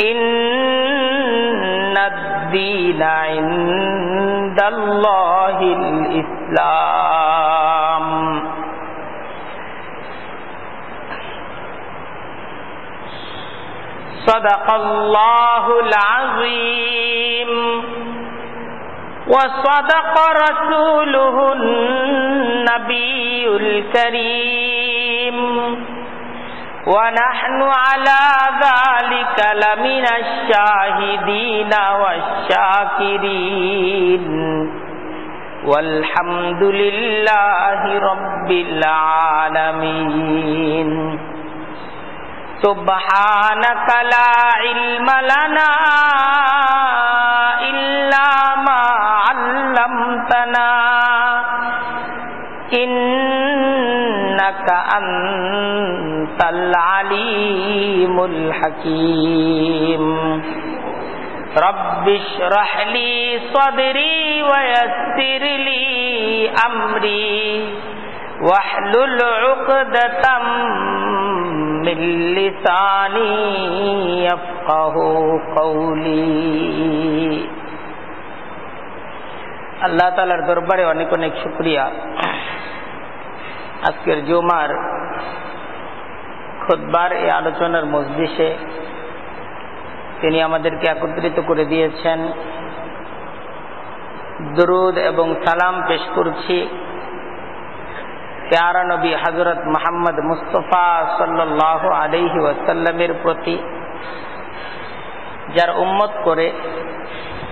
إن الدين عند الله الإسلام. صدق الله العظيم. وصدق رسوله النبي الكريم. ونحن على ذلك لمن الشاهدين والشاكرين والحمد لله رب العالمين سبحانك لا علم لنا إلا ما علمتنا إنك أنت العليم الحكيم رب اشرح لي صدري ويسر لي أمري واحلل عقدة من لساني يفقه قولي আল্লাহ তালার দরবারে অনেক অনেক শুক্রিয়া আজকের জুমার খুদ্বার এই আলোচনার মজলিসে তিনি আমাদেরকে একত্রিত করে দিয়েছেন। দরুদ এবং সালাম পেশ করছি প্যারা নবী হজরত মোহাম্মদ মুস্তফা সাল্লাহ আলহি ওয়াসাল্লামের প্রতি, যার উম্মত করে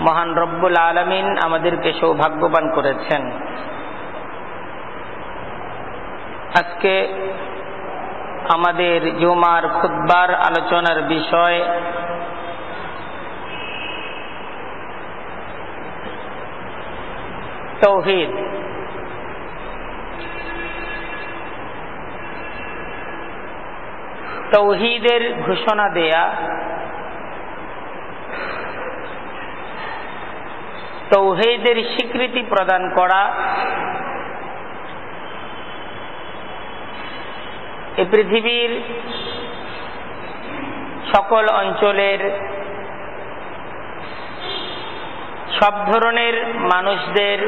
মহান রব্বুল আলমিন আমাদেরকে সৌভাগ্যবান করেছেন। আজকে আমাদের জুমার খুদ্বার আলোচনার বিষয় তৌহিদ। তৌহিদের ঘোষণা দেয়া তৌহিদের স্বীকৃতি প্রদান করা এ পৃথিবীর সকল অঞ্চলের সব ধরনের মানুষদের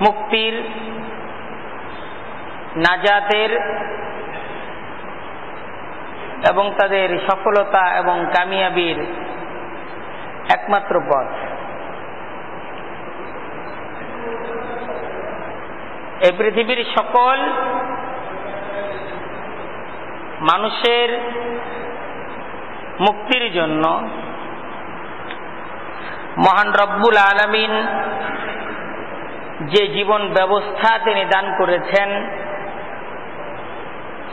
মুক্তির নাজাতের এবং তাদের সফলতা এবং কামিয়াবির একমাত্র পথ। এই পৃথিবীর সকল মানুষের মুক্তির জন্য মহান রব্বুল আলমিন যে জীবন ব্যবস্থা তিনি দান করেছেন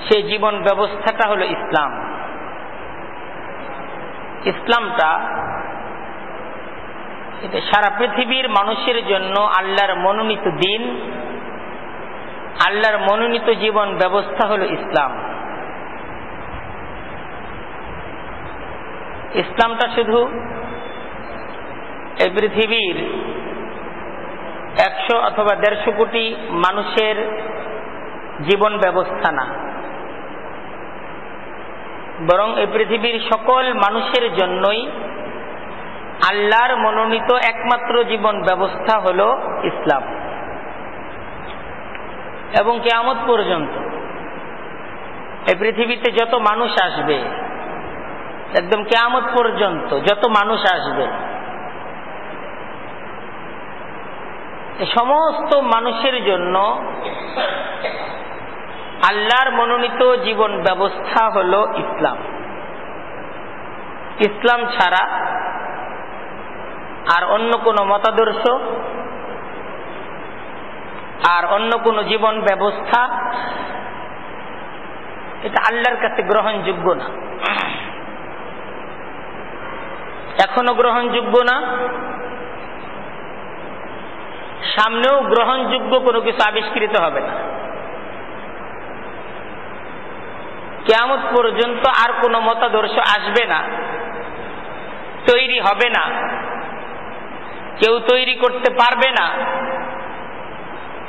সেই জীবন ব্যবস্থাটা হল ইসলাম। ইসলামটা এটা সারা পৃথিবীর মানুষের জন্য আল্লাহর মনোনীত দিন, আল্লাহর মনোনীত জীবন ব্যবস্থা হল ইসলাম। ইসলামটা শুধু এই পৃথিবীর একশো অথবা দেড়শো কোটি মানুষের জীবন ব্যবস্থা না। বরং এই পৃথিবীর সকল মানুষের জন্যই আল্লাহর মনোনীত একমাত্র জীবন ব্যবস্থা হল ইসলাম। এবং কেয়ামত পর্যন্ত এই পৃথিবীতে যত মানুষ আসবে একদম কেয়ামত পর্যন্ত যত মানুষ আসবে। সমস্ত মানুষের জন্য আল্লাহর মনোনীত জীবন ব্যবস্থা হল ইসলাম। ইসলাম ছাড়া আর অন্য কোনো মতাদর্শ আর অন্য কোনো জীবন ব্যবস্থা এটা আল্লাহর কাছে গ্রহণযোগ্য না। এখনও গ্রহণযোগ্য না। সামনেও গ্রহণযোগ্য কোনো কিছু আবিষ্কৃত হবে না। কেমন পর্যন্ত আর কোনো মতাদর্শ আসবে না, তৈরি হবে না। কেউ তৈরি করতে পারবে না,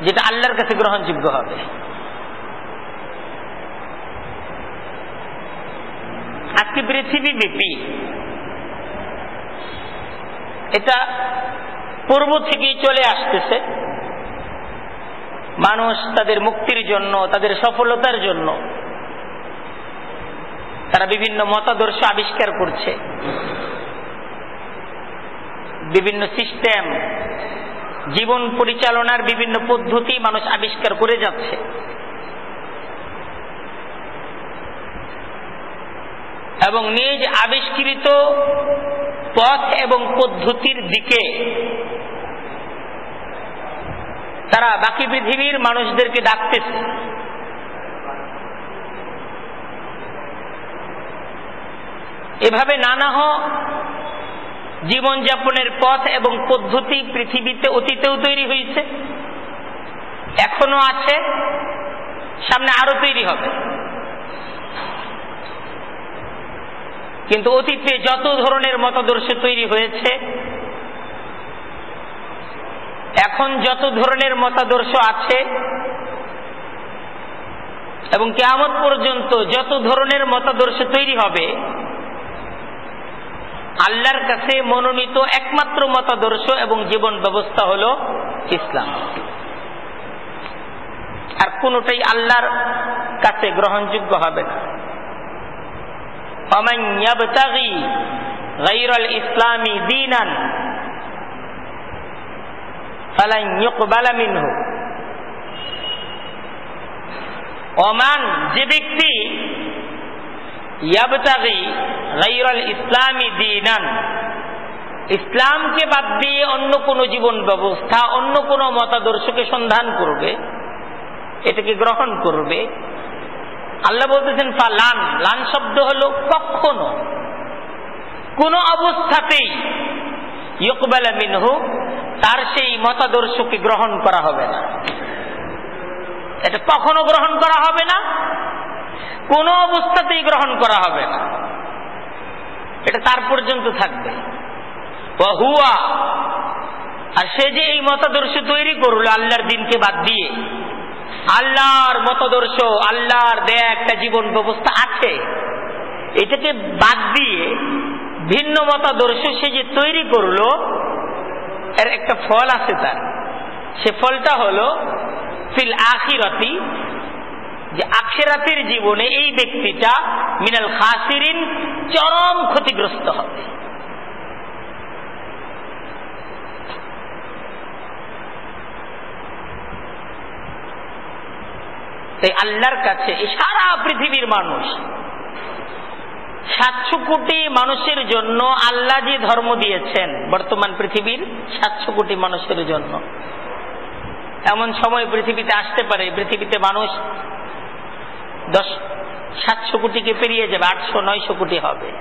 যেটা আল্লাহর কাছে গ্রহণযোগ্য হবে। আজকে পৃথিবী ব্যাপী এটা পূর্ব থেকেই চলে আসতেছে। মানুষ তাদের মুক্তির জন্য, তাদের সফলতার জন্য তারা বিভিন্ন মতাদর্শ আবিষ্কার করছে। বিভিন্ন সিস্টেম, জীবন পরিচালনার বিভিন্ন পদ্ধতি মানুষ আবিষ্কার করে যাচ্ছে। এবং নিজ আবিষ্কৃত পথ এবং পদ্ধতির দিকে। তারা বাকি পৃথিবীর মানুষদেরকে ডাকতেছে। এভাবে নানা জীবনযাপনের পথ এবং পদ্ধতি পৃথিবীতে অতীতেও তৈরি হয়েছে। এখনও আছে, সামনে আরও তৈরি হবে। কিন্তু অতীতে যত ধরনের মতাদর্শ তৈরি হয়েছে, এখন যত ধরনের মতাদর্শ আছে, এবং কেমন পর্যন্ত যত ধরনের মতাদর্শ তৈরি হবে, আল্লাহর কাছে মনোনীত একমাত্র মতাদর্শ এবং জীবন ব্যবস্থা হল ইসলাম। আর কোনটাই আল্লাহর কাছে গ্রহণযোগ্য হবে না। ইসলামী দিনান অমান যে ব্যক্তি ইয়াবতাগি গাইরাল ইসলামী দিনান ইসলামকে বাদ দিয়ে অন্য কোনো জীবন ব্যবস্থা, অন্য কোনো মতাদর্শকে সন্ধান করবে, এটাকে গ্রহণ করবে আল্লাহ বলতেছেন ফা লান লান শব্দ হল কখনো কোন অবস্থাতেই ইকবালা মিনহু তার সেই মতাদর্শকে গ্রহণ করা হবে না। এটা কখনো গ্রহণ করা হবে না, কোন অবস্থাতেই গ্রহণ করা হবে না। এটা তার পর্যন্ত থাকবে। আর সে যে এই মতাদর্শ তৈরি করল আল্লাহর দিনকে বাদ দিয়ে আল্লাহর মতাদর্শ, আল্লাহর দেয়া একটা জীবন ব্যবস্থা আছে। এটাকে বাদ দিয়ে ভিন্ন মতাদর্শ সে যে তৈরি করল, এর একটা ফল আছে তার। সে ফলটা হলো ফিল আখিরতি, যে আখেরাতের জীবনে এই ব্যক্তিটা মিনাল খাসিরিন চরম ক্ষতিগ্রস্ত হবে। তাই আল্লাহর কাছে সারা পৃথিবীর মানুষ সাতশো কোটি মানুষের জন্য আল্লাহ যে ধর্ম দিয়েছেন, বর্তমান পৃথিবীর সাতশো কোটি মানুষের জন্য। এমন সময় পৃথিবীতে আসতে পারে, পৃথিবীতে মানুষ দশ, সাতশো কোটিকে পেরিয়ে যাবে, আটশো, নয়শো কোটি হবে।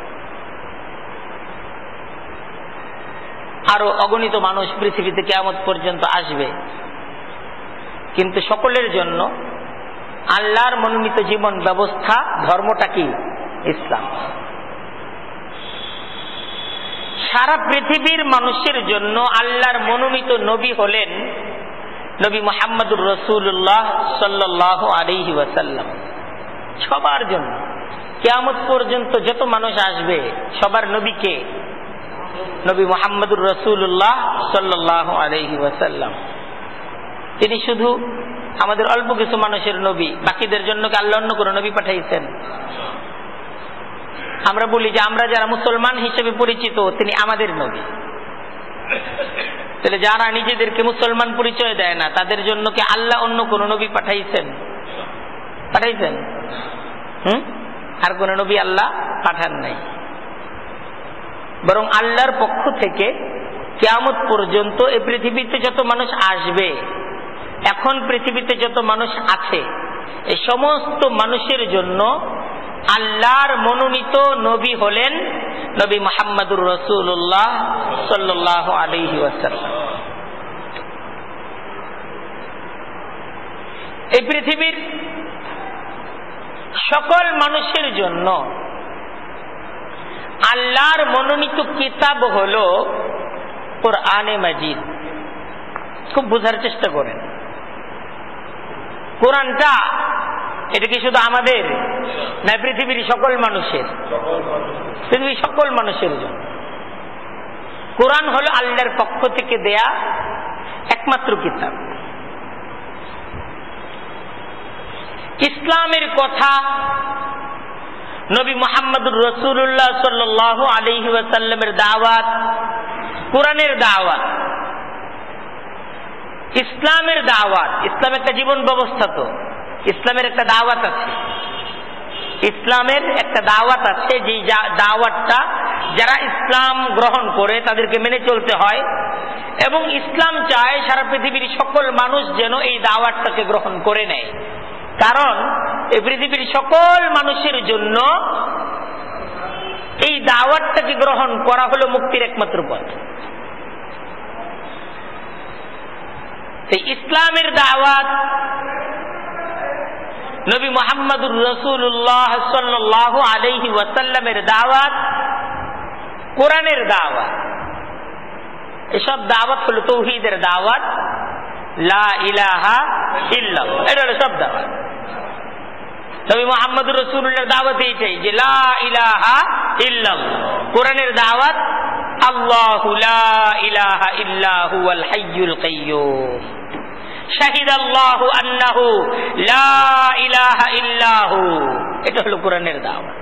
আরও অগণিত মানুষ পৃথিবীতে কেমন পর্যন্ত আসবে। কিন্তু সকলের জন্য আল্লাহর মনোনীত জীবন ব্যবস্থা, ধর্মটা কি? ইসলাম। সারা পৃথিবীর মানুষের জন্য আল্লাহর মনোনীত নবী হলেন নবী মোহাম্মদুর রসুল্লাহ সাল্লাহ আলিহি ওয়াসাল্লাম। সবার জন্য। কেয়ামত পর্যন্ত যত মানুষ আসবে, সবার নবীকে নবী মোহাম্মদুর রসুল্লাহ সাল্লাহ আলহি ওয়াসাল্লাম। তিনি শুধু আমাদের অল্প কিছু মানুষের নবী, বাকিদের জন্য আল্লাহ অন্য কোনো নবী পাঠাইছেন? আমরা বলি যে আমরা যারা মুসলমান হিসেবে পরিচিত, তিনি আমাদের নবী। তাহলে যারা নিজেদেরকে মুসলমান পরিচয় দেয় না, তাদের জন্য কি আল্লাহ অন্য কোন নবী পাঠাইছেন? পাঠাইছেন? হুম? আর কোন নবী আল্লাহ পাঠান নাই। বরং আল্লাহর পক্ষ থেকে কেয়ামত পর্যন্ত এই পৃথিবীতে যত মানুষ আসবে এখন পৃথিবীতে যত মানুষ আছে এই সমস্ত মানুষের জন্য আল্লাহর মনোনীত নবী হলেন নবী মোহাম্মদুর রসুল্লাহ সাল্লাহ আলহি ওয়াসাল্লাম। এই পৃথিবীর সকল মানুষের জন্য আল্লাহর মনোনীত কিতাব হল কোরআনে মাজিদ। খুব বোঝার চেষ্টা করেন। কোরআনটা, এটা কি শুধু আমাদের? না পৃথিবীর সকল মানুষের? পৃথিবীর সকল মানুষের জন্য। কোরআন হলো আল্লাহর পক্ষ থেকে দেয়া একমাত্র কিতাব। ইসলামের কথা নবী মোহাম্মদুর রসুল্লাহ সাল্লাহ আলহি ওয়াসাল্লামের দাওয়াত, কোরআনের দাওয়াত। ইসলামের দাওয়াত, ইসলাম একটা জীবন ব্যবস্থা তো, ইসলামের একটা দাওয়াত আছে। ইসলামের একটা দাওয়াত আছে যে, দাওয়াতটা যারা ইসলাম গ্রহণ করে তাদেরকে মেনে চলতে হয়, এবং ইসলাম চায় সারা পৃথিবীর সকল মানুষ যেন এই দাওয়াতটাকে গ্রহণ করে নেয়। কারণ এই পৃথিবীর সকল মানুষের জন্য এই দাওয়াতটাকে গ্রহণ করা হলো মুক্তির একমাত্র পথ। ইসলামের দাওয়াত। নবী মোহাম্মদুর রসুল্লাহ সাল্লাহ আলহি ওয়াসাল্লামের দাওয়াত, কোরআনের দাওয়াত। এসব দাওয়াত হলো তৌহিদের দাওয়াত। লা ইলাহা ইল্লাহ এটা হলো সব দাওয়াত। নবী মোহাম্মদুর রসুল্লাহর দাওয়াত এইটাই যে লা ইলাহা ইল্লাহ কোরআনের দাওয়াত, আল্লাহ লা ইলাহা ইল্লাহু আল হাইয়ুল কাইয়্যুম শাহিদ আল্লাহ আন্নাহু, লা ইলাহা ইল্লাহু এটা হলো কোরআনের দাওয়াত।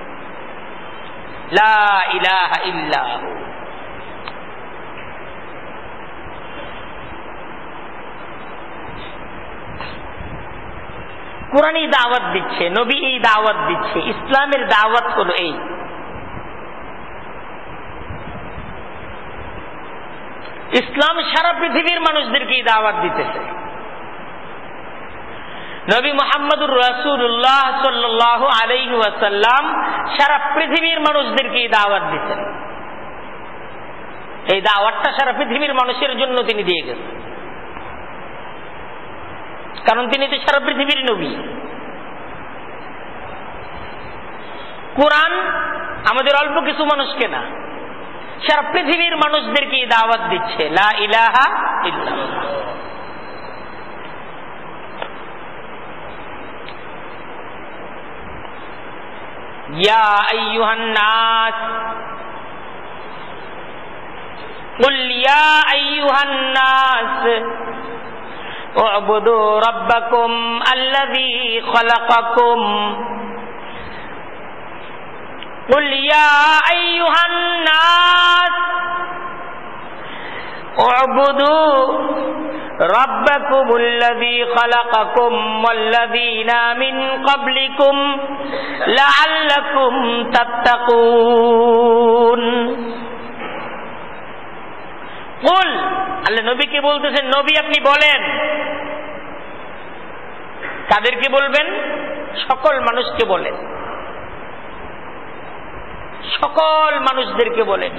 কোরআন এই দাওয়াত দিচ্ছে নবী এই দাওয়াত দিচ্ছে, ইসলামের দাওয়াত হলো এই। ইসলাম সারা পৃথিবীর মানুষদেরকে এই দাওয়াত দিতেছে। নবী মোহাম্মদুর রাসুল্লাহ সাল্লাহ আলাইহি ওয়াসাল্লাম সারা পৃথিবীর মানুষদেরকে এই দাওয়াত দিচ্ছেন এই দাওয়াতটা সারা পৃথিবীর মানুষের জন্য তিনি দিয়ে গেছেন। কারণ তিনি তো সারা পৃথিবীর নবী কোরআন আমাদের অল্প কিছু মানুষকে না সারা পৃথিবীর মানুষদেরকে এই দাওয়াত দিচ্ছে লা ইলাহা ইল্লাল্লাহ يا أيها الناس قل يا أيها الناس اعبدوا ربكم الذي خلقكم قل يا أيها الناس اعبدوا ربكم الذي خلقكم والذين من قبلكم لعلكم تتقون কুল। আল্লাহ নবীকে বলতেছেন? নবী আপনি বলেন। কাদেরকে বলবেন? সকল মানুষকে বলেন। সকল মানুষদেরকে বলেন।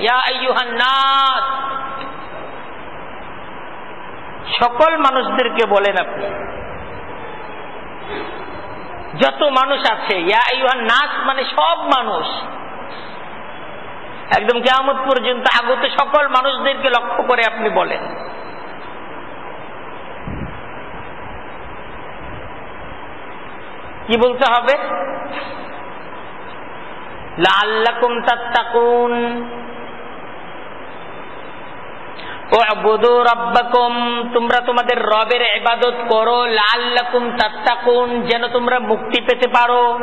নাস। সকল মানুষদেরকে বলেন আপনি। যত মানুষ আছে, ইয়া আইয়ুহান নাস মানে সব মানুষ। একদম কেয়ামত পর্যন্ত আগত সকল মানুষদেরকে লক্ষ্য করে আপনি বলেন। কি বলতে হবে? লাল্লাকুম তাত্তাকুন। তোমরা তোমাদের রবের এবাদত করো। লাল্লাকুম তাত্তাকুন। যেন তোমরা মুক্তি পেতে পারো।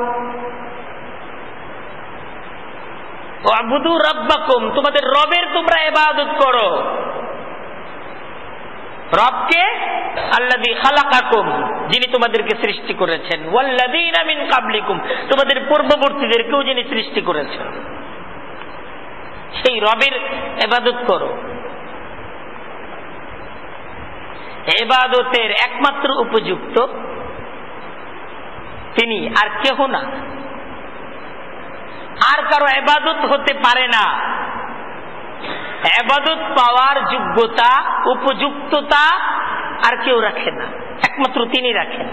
তোমাদের রবের তোমরা ইবাদত করো। রবকে আল্লাদি খালাকাকুম, যিনি তোমাদেরকে সৃষ্টি করেছেন। ওয়াল্লাদিন কাবলিকুম তোমাদের পূর্ববর্তীদেরকেও যিনি সৃষ্টি করেছেন। সেই রবের এবাদত করো। এবাদতের একমাত্র উপযুক্ত তিনি আর কেহ না। আর কারও এবাদত হতে পারে না। এবাদত পাওয়ার যোগ্যতা, উপযুক্ততা আর কেউ রাখে না। একমাত্র তিনি রাখেন।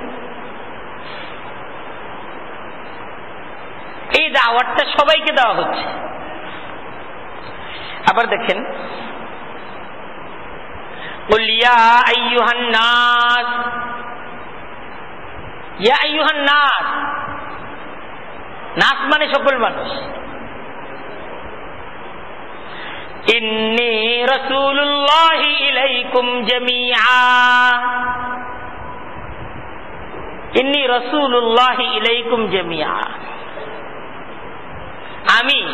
এই দাওয়াতটা সবাইকে দেওয়া হচ্ছে। আবার দেখেন নাস। নাস মানে সকল মানুষ। আমি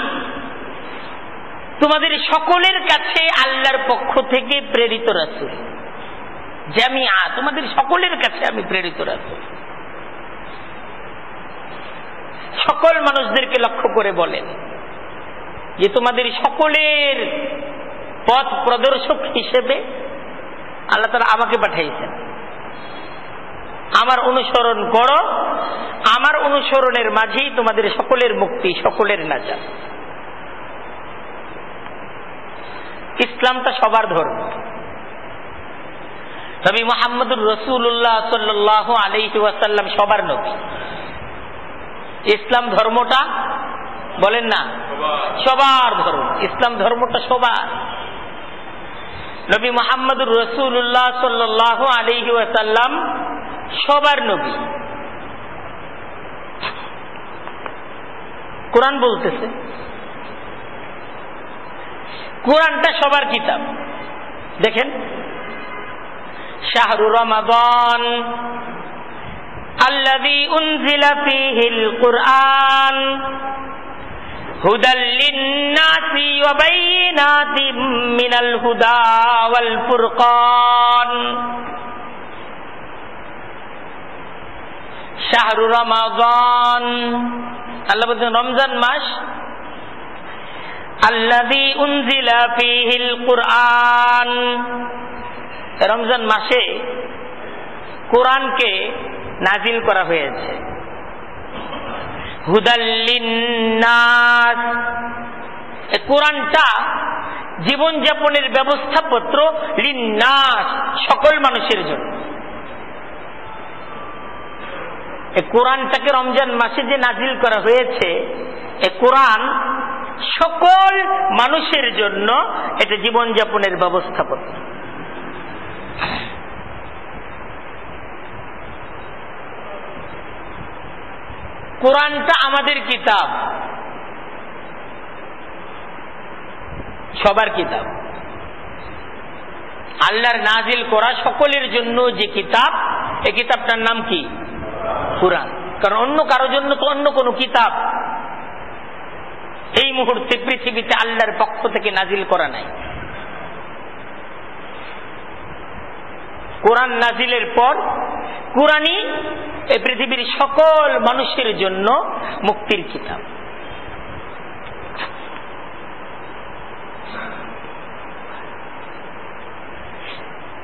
তোমাদের সকলের কাছে আল্লাহর পক্ষ থেকে প্রেরিত রাসুল। জামিয়া তোমাদের সকলের কাছে আমি প্রেরিত রাসুল। সকল মানুষদেরকে লক্ষ্য করে বলেন যে তোমাদের সকলের পথ প্রদর্শক হিসেবে আল্লাহ তারা আমাকে পাঠাইছেন আমার অনুসরণ করো, আমার অনুসরণের মাঝেই তোমাদের সকলের মুক্তি, সকলের নাজা ইসলামটা সবার ধর্ম। নবী মোহাম্মদুর রসুল্লাহ সাল্লাহ আলহি সবার নবী। ইসলাম ধর্মটা বলেন না? সবার ধর্ম। ইসলাম ধর্মটা সবার। নবী মোহাম্মদুর রসুল্লাহ সাল্লাহ আলহি ওয়াসাল্লাম সবার নবী। কোরআন বলতেছে। কোরআনটা সবার কিতাব। দেখেন, শাহরু রমাদান الذي أنزل فيه القرآن هدى للناس وبينات من الهدى والفرقان শাহরু রমাদান আল্লাহ বলছেন রমজান মাস আল্লাদি উনজিলা ফিহিল কুরআন রমজান মাসে কোরআনকে নাজিল করা হয়েছে। হুদাল্লিন্নাস। কোরআনটা জীবনযাপনের ব্যবস্থাপত্র লিন্নাস, সকল মানুষের জন্য। কোরআনটাকে রমজান মাসে যে নাজিল করা হয়েছে, এ কোরআন সকল মানুষের জন্য এটা জীবনযাপনের ব্যবস্থাপত্র। কোরআনটা আমাদের কিতাব। সবার কিতাব। আল্লাহর নাজিল করা সকলের জন্য যে কিতাব এই কিতাবটার নাম কি? কোরআন। কারণ অন্য কারোর জন্য তো অন্য কোনো কিতাব। এই মুহূর্তে পৃথিবীতে আল্লাহর পক্ষ থেকে নাজিল করা নাই। কোরআন নাজিলের পর কোরআনই এই পৃথিবীর সকল মানুষের জন্য মুক্তির কিতাব।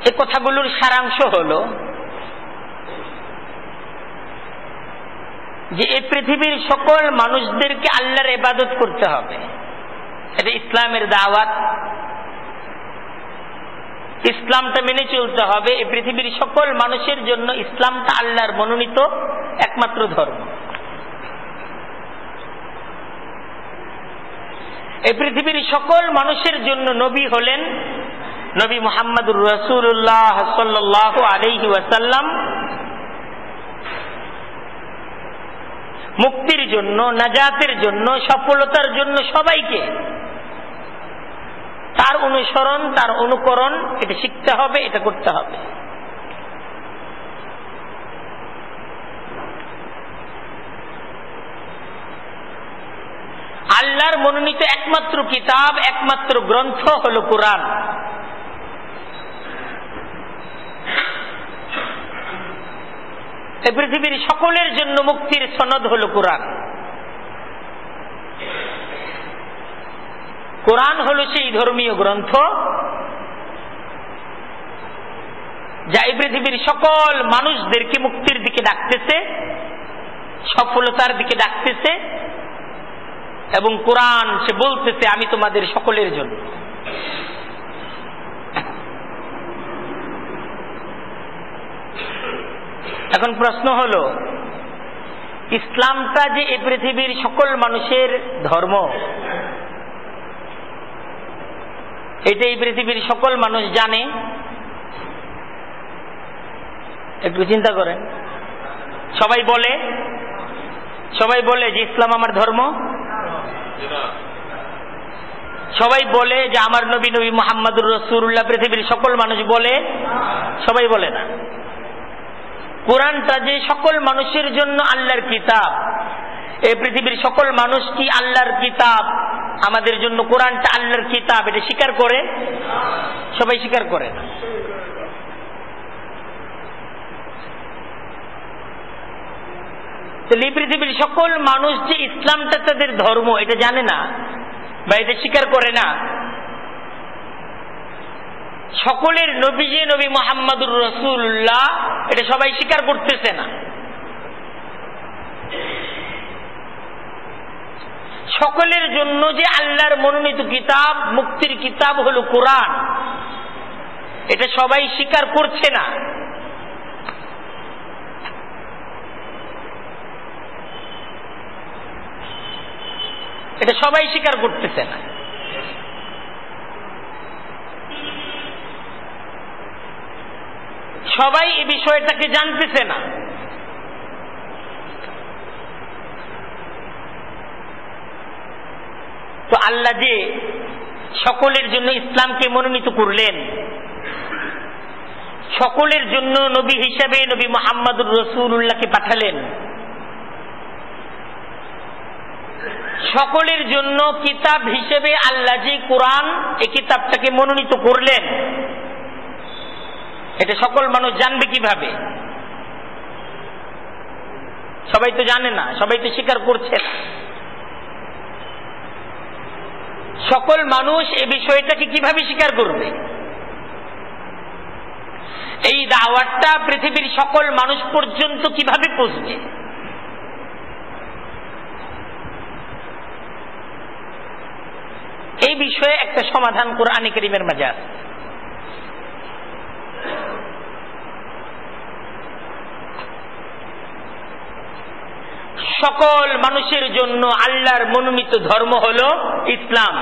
এ কথাগুলোর সারাংশ হল যে এই পৃথিবীর সকল মানুষদেরকে আল্লাহর ইবাদত করতে হবে। এটা ইসলামের দাওয়াত। ইসলামটা মেনে চলতে হবে। এই পৃথিবীর সকল মানুষের জন্য ইসলামটা আল্লাহর মনোনীত একমাত্র ধর্ম। এই পৃথিবীর সকল মানুষের জন্য নবী হলেন নবী মোহাম্মদুর রসুল্লাহ সাল্লাহ আলহি ওয়াসাল্লাম। মুক্তির জন্য, নাজাতের জন্য, সফলতার জন্য সবাইকে তার অনুসরণ, তার অনুকরণ, এটা শিখতে হবে, এটা করতে হবে। আল্লাহর মনোনীত একমাত্র কিতাব, একমাত্র গ্রন্থ হল কোরআন। পৃথিবীর সকলের জন্য মুক্তির সনদ হল কোরআন। কোরআন হল সেই ধর্মীয় গ্রন্থ যা এই পৃথিবীর সকল মানুষদেরকে মুক্তির দিকে ডাকতেছে, সফলতার দিকে ডাকতেছে এবং কোরআন সে বলতেছে, আমি তোমাদের সকলের জন্য। এখন প্রশ্ন হল, ইসলামটা যে এই পৃথিবীর সকল মানুষের ধর্ম এটা এই পৃথিবীর সকল মানুষ জানে। একটু চিন্তা করেন। সবাই বলে সবাই বলে যে ইসলাম আমার ধর্ম? সবাই বলে যে আমার নবী নবী মোহাম্মদুর রসুল্লাহ পৃথিবীর সকল মানুষ বলে? সবাই বলে না। কোরআনটা যে সকল মানুষের জন্য আল্লাহর কিতাব এই পৃথিবীর সকল মানুষ কি আল্লাহর কিতাব? আমাদের জন্য কোরআনটা আল্লাহর কিতাব, এটা স্বীকার করে? সবাই স্বীকার করে না। তাহলে পৃথিবীর সকল মানুষ যে ইসলামটা তাদের ধর্ম, এটা জানে না বা এটা স্বীকার করে না। সকলের নবী যে নবী মোহাম্মদুর রসুল্লাহ, এটা সবাই স্বীকার করতেছে না। সকলের জন্য যে আল্লাহর মনোনীত কিতাব, মুক্তির কিতাব হল কোরআন। এটা সবাই স্বীকার করছে না। এটা সবাই স্বীকার করতেছে না। সবাই এই বিষয়টাকে জানতেছে না। তো আল্লাহ যে সকলের জন্য ইসলামকে মনোনীত করলেন, সকলের জন্য নবী হিসাবে নবী মোহাম্মদুর রসুল্লাহকে পাঠালেন, সকলের জন্য কিতাব হিসেবে আল্লাহ যে কোরআন এই কিতাবটাকে মনোনীত করলেন, এটা সকল মানুষ জানবে কীভাবে? সবাই তো জানে না, সবাই তো স্বীকার করছে না সকল মানুষ এই বিষয়টাকে কীভাবে স্বীকার করবে? এই দাওয়াতটা পৃথিবীর সকল মানুষ পর্যন্ত কীভাবে পৌঁছবে? এই বিষয়ে একটা সমাধান করে করিমের মাঝে আছে সকল মানুষের জন্য আল্লাহর মনোনীত ধর্ম হল ইসলাম।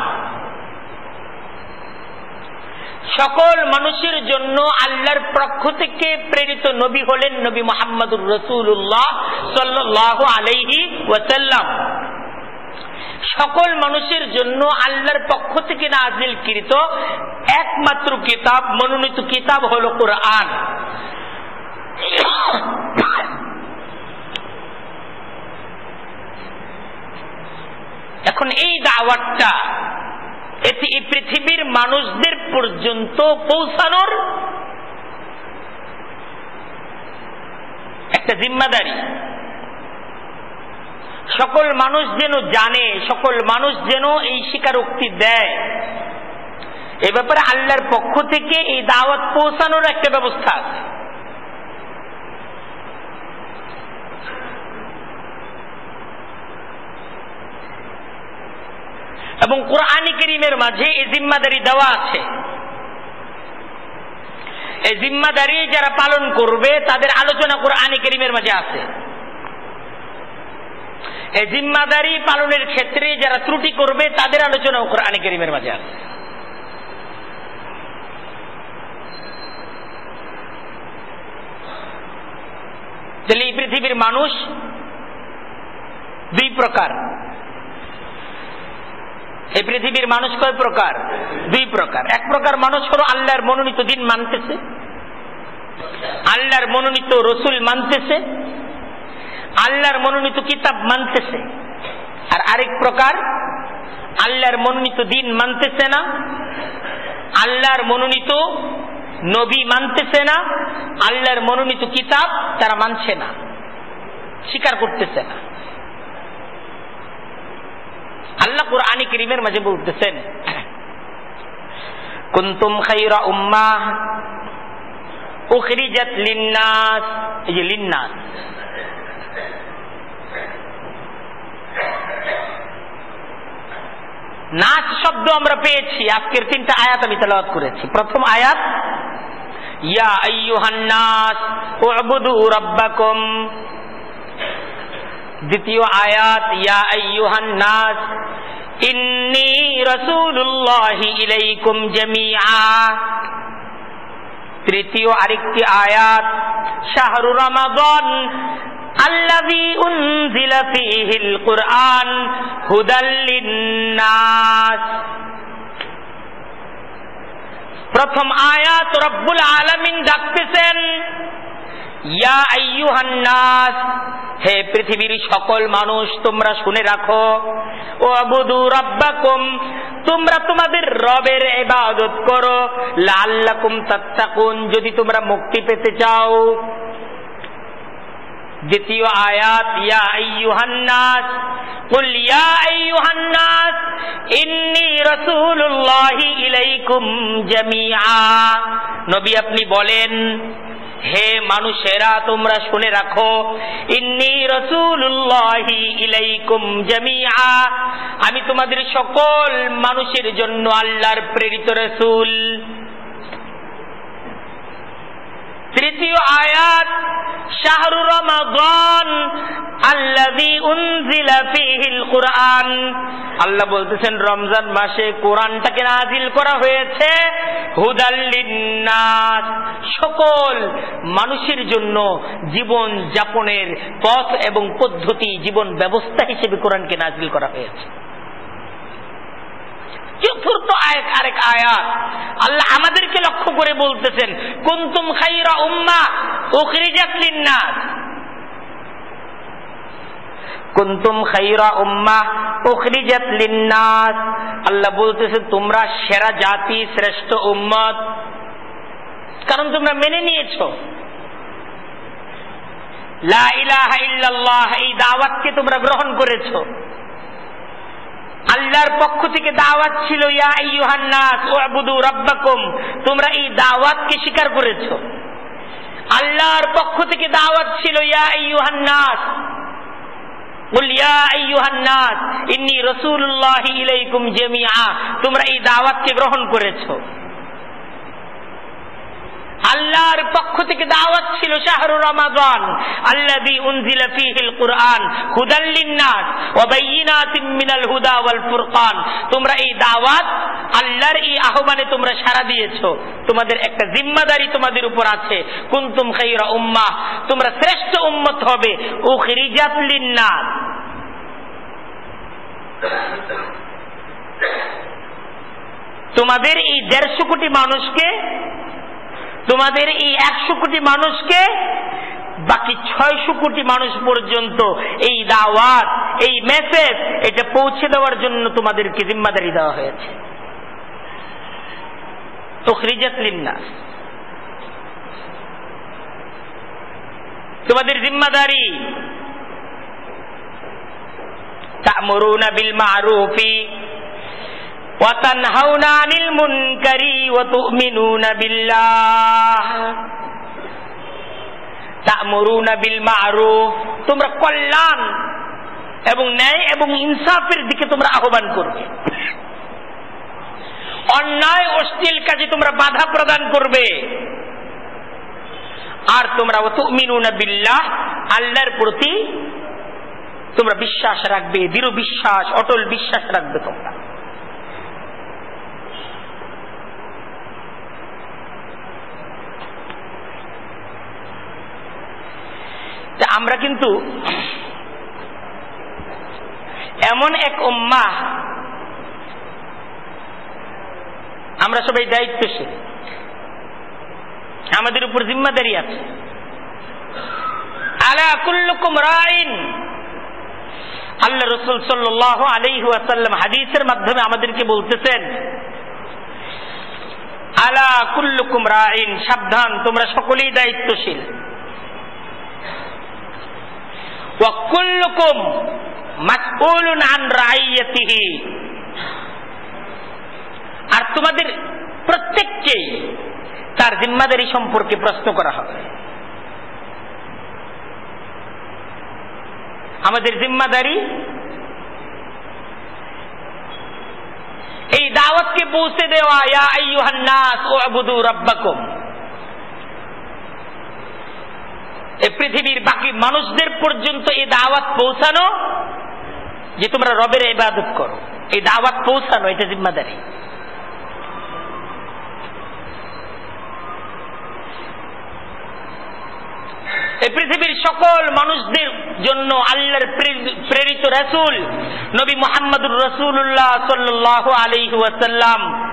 সকল মানুষের জন্য আল্লাহর পক্ষ থেকে প্রেরিত নবী হলেন নবী মোহাম্মদুর রসুল্লাহ সাল্লাহ আলাইহি ওয়াসাল্লাম। সকল মানুষের জন্য আল্লাহর পক্ষ থেকে নাজিল কৃত একমাত্র কিতাব, মনোনীত কিতাব হল কোরআন। এখন এই দাওয়াতটা এতে এই পৃথিবীর মানুষদের পর্যন্ত পৌঁছানোর একটা জিম্মাদারি। সকল মানুষ যেন জানে, সকল মানুষ যেন এই স্বীকারোক্তি দেয়। এ ব্যাপারে আল্লাহর পক্ষ থেকে এই দাওয়াত পৌঁছানোর একটা ব্যবস্থা আছে। এবং কোরআনী করিমের মাঝে এই জিম্মাদারি দেওয়া আছে। এই জিম্মাদারি যারা পালন করবে, তাদের আলোচনা কোরআনী করিমের মাঝে আছে। এই জিম্মাদারি পালনের ক্ষেত্রে যারা ত্রুটি করবে, তাদের আলোচনা কোরআনী করিমের মাঝে আছে। তাহলে এই পৃথিবীর মানুষ দুই প্রকার। এই পৃথিবীর মানুষ কয় প্রকার? দুই প্রকার। এক প্রকার মানুষ হলো আল্লাহর মনোনীত দিন মানতেছে, আল্লাহর মনোনীত রসুল মানতেছে, আল্লাহর মনোনীত কিতাব মানতেছে। আর আরেক প্রকার, আল্লাহর মনোনীত দিন মানতেছে না, আল্লাহর মনোনীত নবী মানতেছে না, আল্লাহর মনোনীত কিতাব তারা মানছে না, স্বীকার করতেছে না। আল্লাহ কোরআনি করিমের মাঝে বলতেছেন, কুন্তুম খাইরা উম্মাহ উখরিজাত লিন্নাস। এই যে লিন্নাস। নাচ শব্দ আমরা পেয়েছি, আজকের তিনটা আয়াত আমি তেলাওয়াত করেছি। প্রথম আয়াত, ইয়া আইয়ুহান্নাস উবুদু রাব্বাকুম। দ্বিতীয় আয়াত, ইয়া আইয়ুহান নাস, ইন্নি রাসূলুল্লাহি ইলাইকুম জামিআ। তৃতীয় আরেকটি আয়াত, শাহরু রমাদান আল্লাযী উনজিলা ফীহিল কুরআন হুদাল লিন-নাস। প্রথম আয়াত রব্বুল আলামিন ডাকতেছেন ইয়া আইয়ুহান্নাস হে পৃথিবীর সকল মানুষ তোমরা শুনে রাখো ও আবুদু রব্বাকুম তোমরা তোমাদের রবের ইবাদত করো লাল্লাকুম তাত্তাকুন যদি তোমরা মুক্তি পেতে চাও দ্বিতীয় আয়াত ইয়া আইয়ুহান্নাস قل يا أيها الناس إني رسول الله إليكم جميعا নবী আপনি বলেন হে মানুষেরা, তোমরা শুনে রাখো। ইন্নি ইলাইকুম আমি তোমাদের সকল মানুষের জন্য আল্লাহর প্রেরিত রসুল। তৃতীয় আয়াত শাহরুর ফীহিল আল্লাহ বলতেছেন, রমজান মাসে কোরআনটাকে নাজিল করা হয়েছে সকল মানুষের জন্য জীবন যাপনের পথ এবং পদ্ধতি, জীবন ব্যবস্থা হিসেবে কোরআনকে নাজিল করা হয়েছে। চতুর্থ আয়াত, আরেক আয়াত। আল্লাহ আমাদেরকে লক্ষ্য করে বলতেছেন, কুন্তুম খাইরা উম্মা উখরিজাত লিন্নাস। কুন্তুম খাইরা উম্মা উখরিজাত লিন্নাস। আল্লাহ বলতেছেন তোমরা সেরা জাতি, শ্রেষ্ঠ উম্মত। কারণ তোমরা মেনে নিয়েছো। লা ইলাহা ইল্লাল্লাহ, এই দাওয়াতকে তোমরা গ্রহণ করেছ। আল্লাহর পক্ষ থেকে দাওয়াত ছিল, ইয়া রাব্বাকুম। তোমরা এই দাওয়াতকে স্বীকার করেছ। আল্লাহর পক্ষ থেকে দাওয়াত ছিল, ইয়া আইয়ুহান্নাস তোমরা এই দাওয়াতকে গ্রহণ করেছ। আল্লাহর পক্ষ থেকে দাওয়াত ছিল শাহরু রমাদান আল্লাযী উনজিলা ফীহিল কুরআন হুদাল লিন্নাস ওয়া বাইয়িনাতিন মিনাল হুদা ওয়াল ফুরকান। তোমরা এই দাওয়াত আল্লাহর এই আহ্বানে তোমরা সাড়া দিয়েছ। তোমাদের একটা জিম্মাদারি তোমাদের উপর আছে। কুনতুম খাইরা উম্মাহ, তোমরা শ্রেষ্ঠ উম্মত হবে। উখরিজাত লিন্নাস। তোমাদের এই দেড়শো কোটি মানুষকে তোমাদের এই একশো কোটি মানুষকে, বাকি ছয়শো কোটি মানুষ পর্যন্ত এই দাওয়াত, এই মেসেজ এটা পৌঁছে দেওয়ার জন্য তোমাদেরকে জিম্মাদারি দেওয়া হয়েছে। তোমাদের জিম্মাদারি। তা'মুরুনা বিল মা'রুফি। وتنهون عن المنكر وتؤمنون بالله تأمرون بالمعروف তোমরা কল্যাণ এবং ন্যায় এবং ইনসাফের দিকে তোমরা আহ্বান করবে অন্যায় অশ্লীল কাজে তোমরা বাধা প্রদান করবে আর তোমরা তুমিনুনা বিল্লাহ আল্লাহর প্রতি তোমরা বিশ্বাস রাখবে দৃঢ় বিশ্বাস অটল বিশ্বাস রাখবে তোমরা আমরা কিন্তু এমন এক উম্মা। আমরা সবাই দায়িত্বশীল। আমাদের উপর জিম্মাদারি আছে। আলা কুল্লুকুম রাইন। আল্লাহ রসুল সাল্লাহ আলাইহি ওয়াসাল্লাম হাদিসের মাধ্যমে আমাদেরকে বলতেছেন, আলা কুল্লুকুম রাইন, সাবধান, তোমরা সকলেই দায়িত্বশীল। আর তোমাদের প্রত্যেককেই তার জিম্মাদারি সম্পর্কে প্রশ্ন করা হবে। আমাদের জিম্মাদারি এই দাওয়াতকে পৌঁছে দেওয়া, ইয়া আইয়ুহান নাস, উবুদু রাব্বাকুম এই পৃথিবীর বাকি মানুষদের পর্যন্ত এই দাওয়াত পৌঁছানো যে তোমরা রবের ইবাদত করো। এই দাওয়াত পৌঁছানো, এটা জিম্মাদারি। এই পৃথিবীর সকল মানুষদের জন্য আল্লাহর প্রেরিত রাসূল, নবী মোহাম্মদুর রসুল্লাহ সাল্লাহ আলাইহি ওয়াসাল্লাম,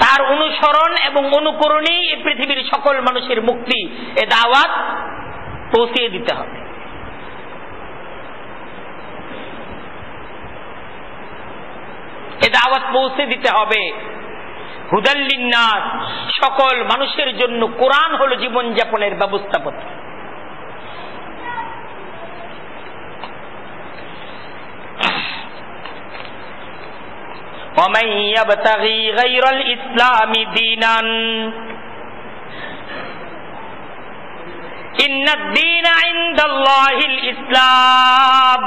তার অনুসরণ এবং অনুকরণেই এই পৃথিবীর সকল মানুষের মুক্তি। এ দাওয়াত পৌঁছিয়ে দিতে হবে এ দাওয়াত পৌঁছে দিতে হবে হুদাল্লিন্নাস সকল মানুষের জন্য কোরআন হল জীবনযাপনের ব্যবস্থাপত্র ومن يبتغي غير الإسلام دينا إن الدين عند الله الإسلام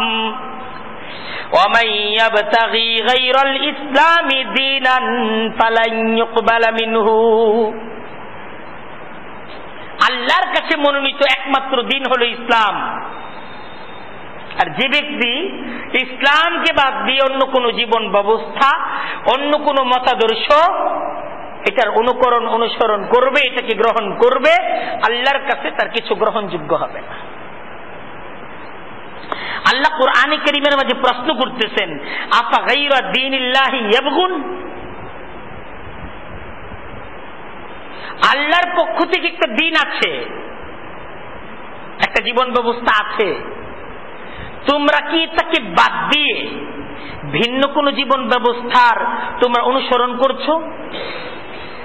ومن يبتغي غير الإسلام دينا فلن يقبل منه আল্লাহর কাছে মনোনীত একমাত্র দিন হলো ইসলাম আর যে ব্যক্তি ইসলামকে বাদ দিয়ে অন্য কোনো জীবন ব্যবস্থা অন্য কোনো মতাদর্শ এটার অনুকরণ, অনুসরণ করবে এটাকে গ্রহণ করবে? আল্লাহর কাছে তার কিছু গ্রহণযোগ্য হবে না। আল্লাহ কোরআনে করিমের মাঝে প্রশ্ন করতেছেন, আফা গাইরা দিন ইয়াবগুন? আল্লাহর পক্ষ থেকে একটা দিন আছে, একটা জীবন ব্যবস্থা আছে। তোমরা কি তাকে বাদ দিয়ে ভিন্ন কোন জীবন ব্যবস্থার তোমরা অনুসরণ করছ?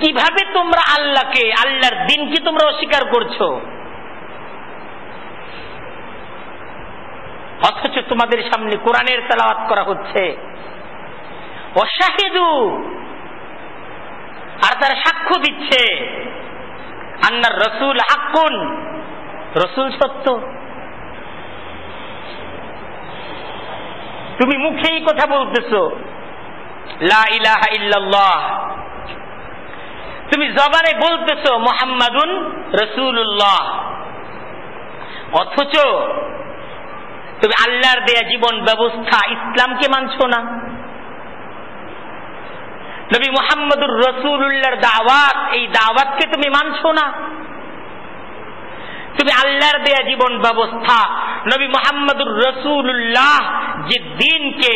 কীভাবে তোমরা আল্লাহকে, আল্লাহর দিনকে তোমরা অস্বীকার করছ? অথচ তোমাদের সামনে কোরআনের তেলাওয়াত করা হচ্ছে। অশাহিদু আর তারা সাক্ষ্য দিচ্ছে, আন্নার রসুল হাক্কুন, রসুল সত্য। তুমি মুখেই কথা বলতেছো, লা ইলাহা ইল্লাল্লাহ। তুমি জবানে বলতেছো মোহাম্মদুন রসুল্লাহ অথচ তুমি আল্লাহর দেয়া জীবন ব্যবস্থা ইসলামকে মানছো না। নবী মোহাম্মদুর রসুল্লাহর দাওয়াত, এই দাওয়াতকে তুমি মানছো না। তুমি আল্লাহর দেয়া জীবন ব্যবস্থা, নবী মোহাম্মদুর রসুল্লাহ যে দিনকে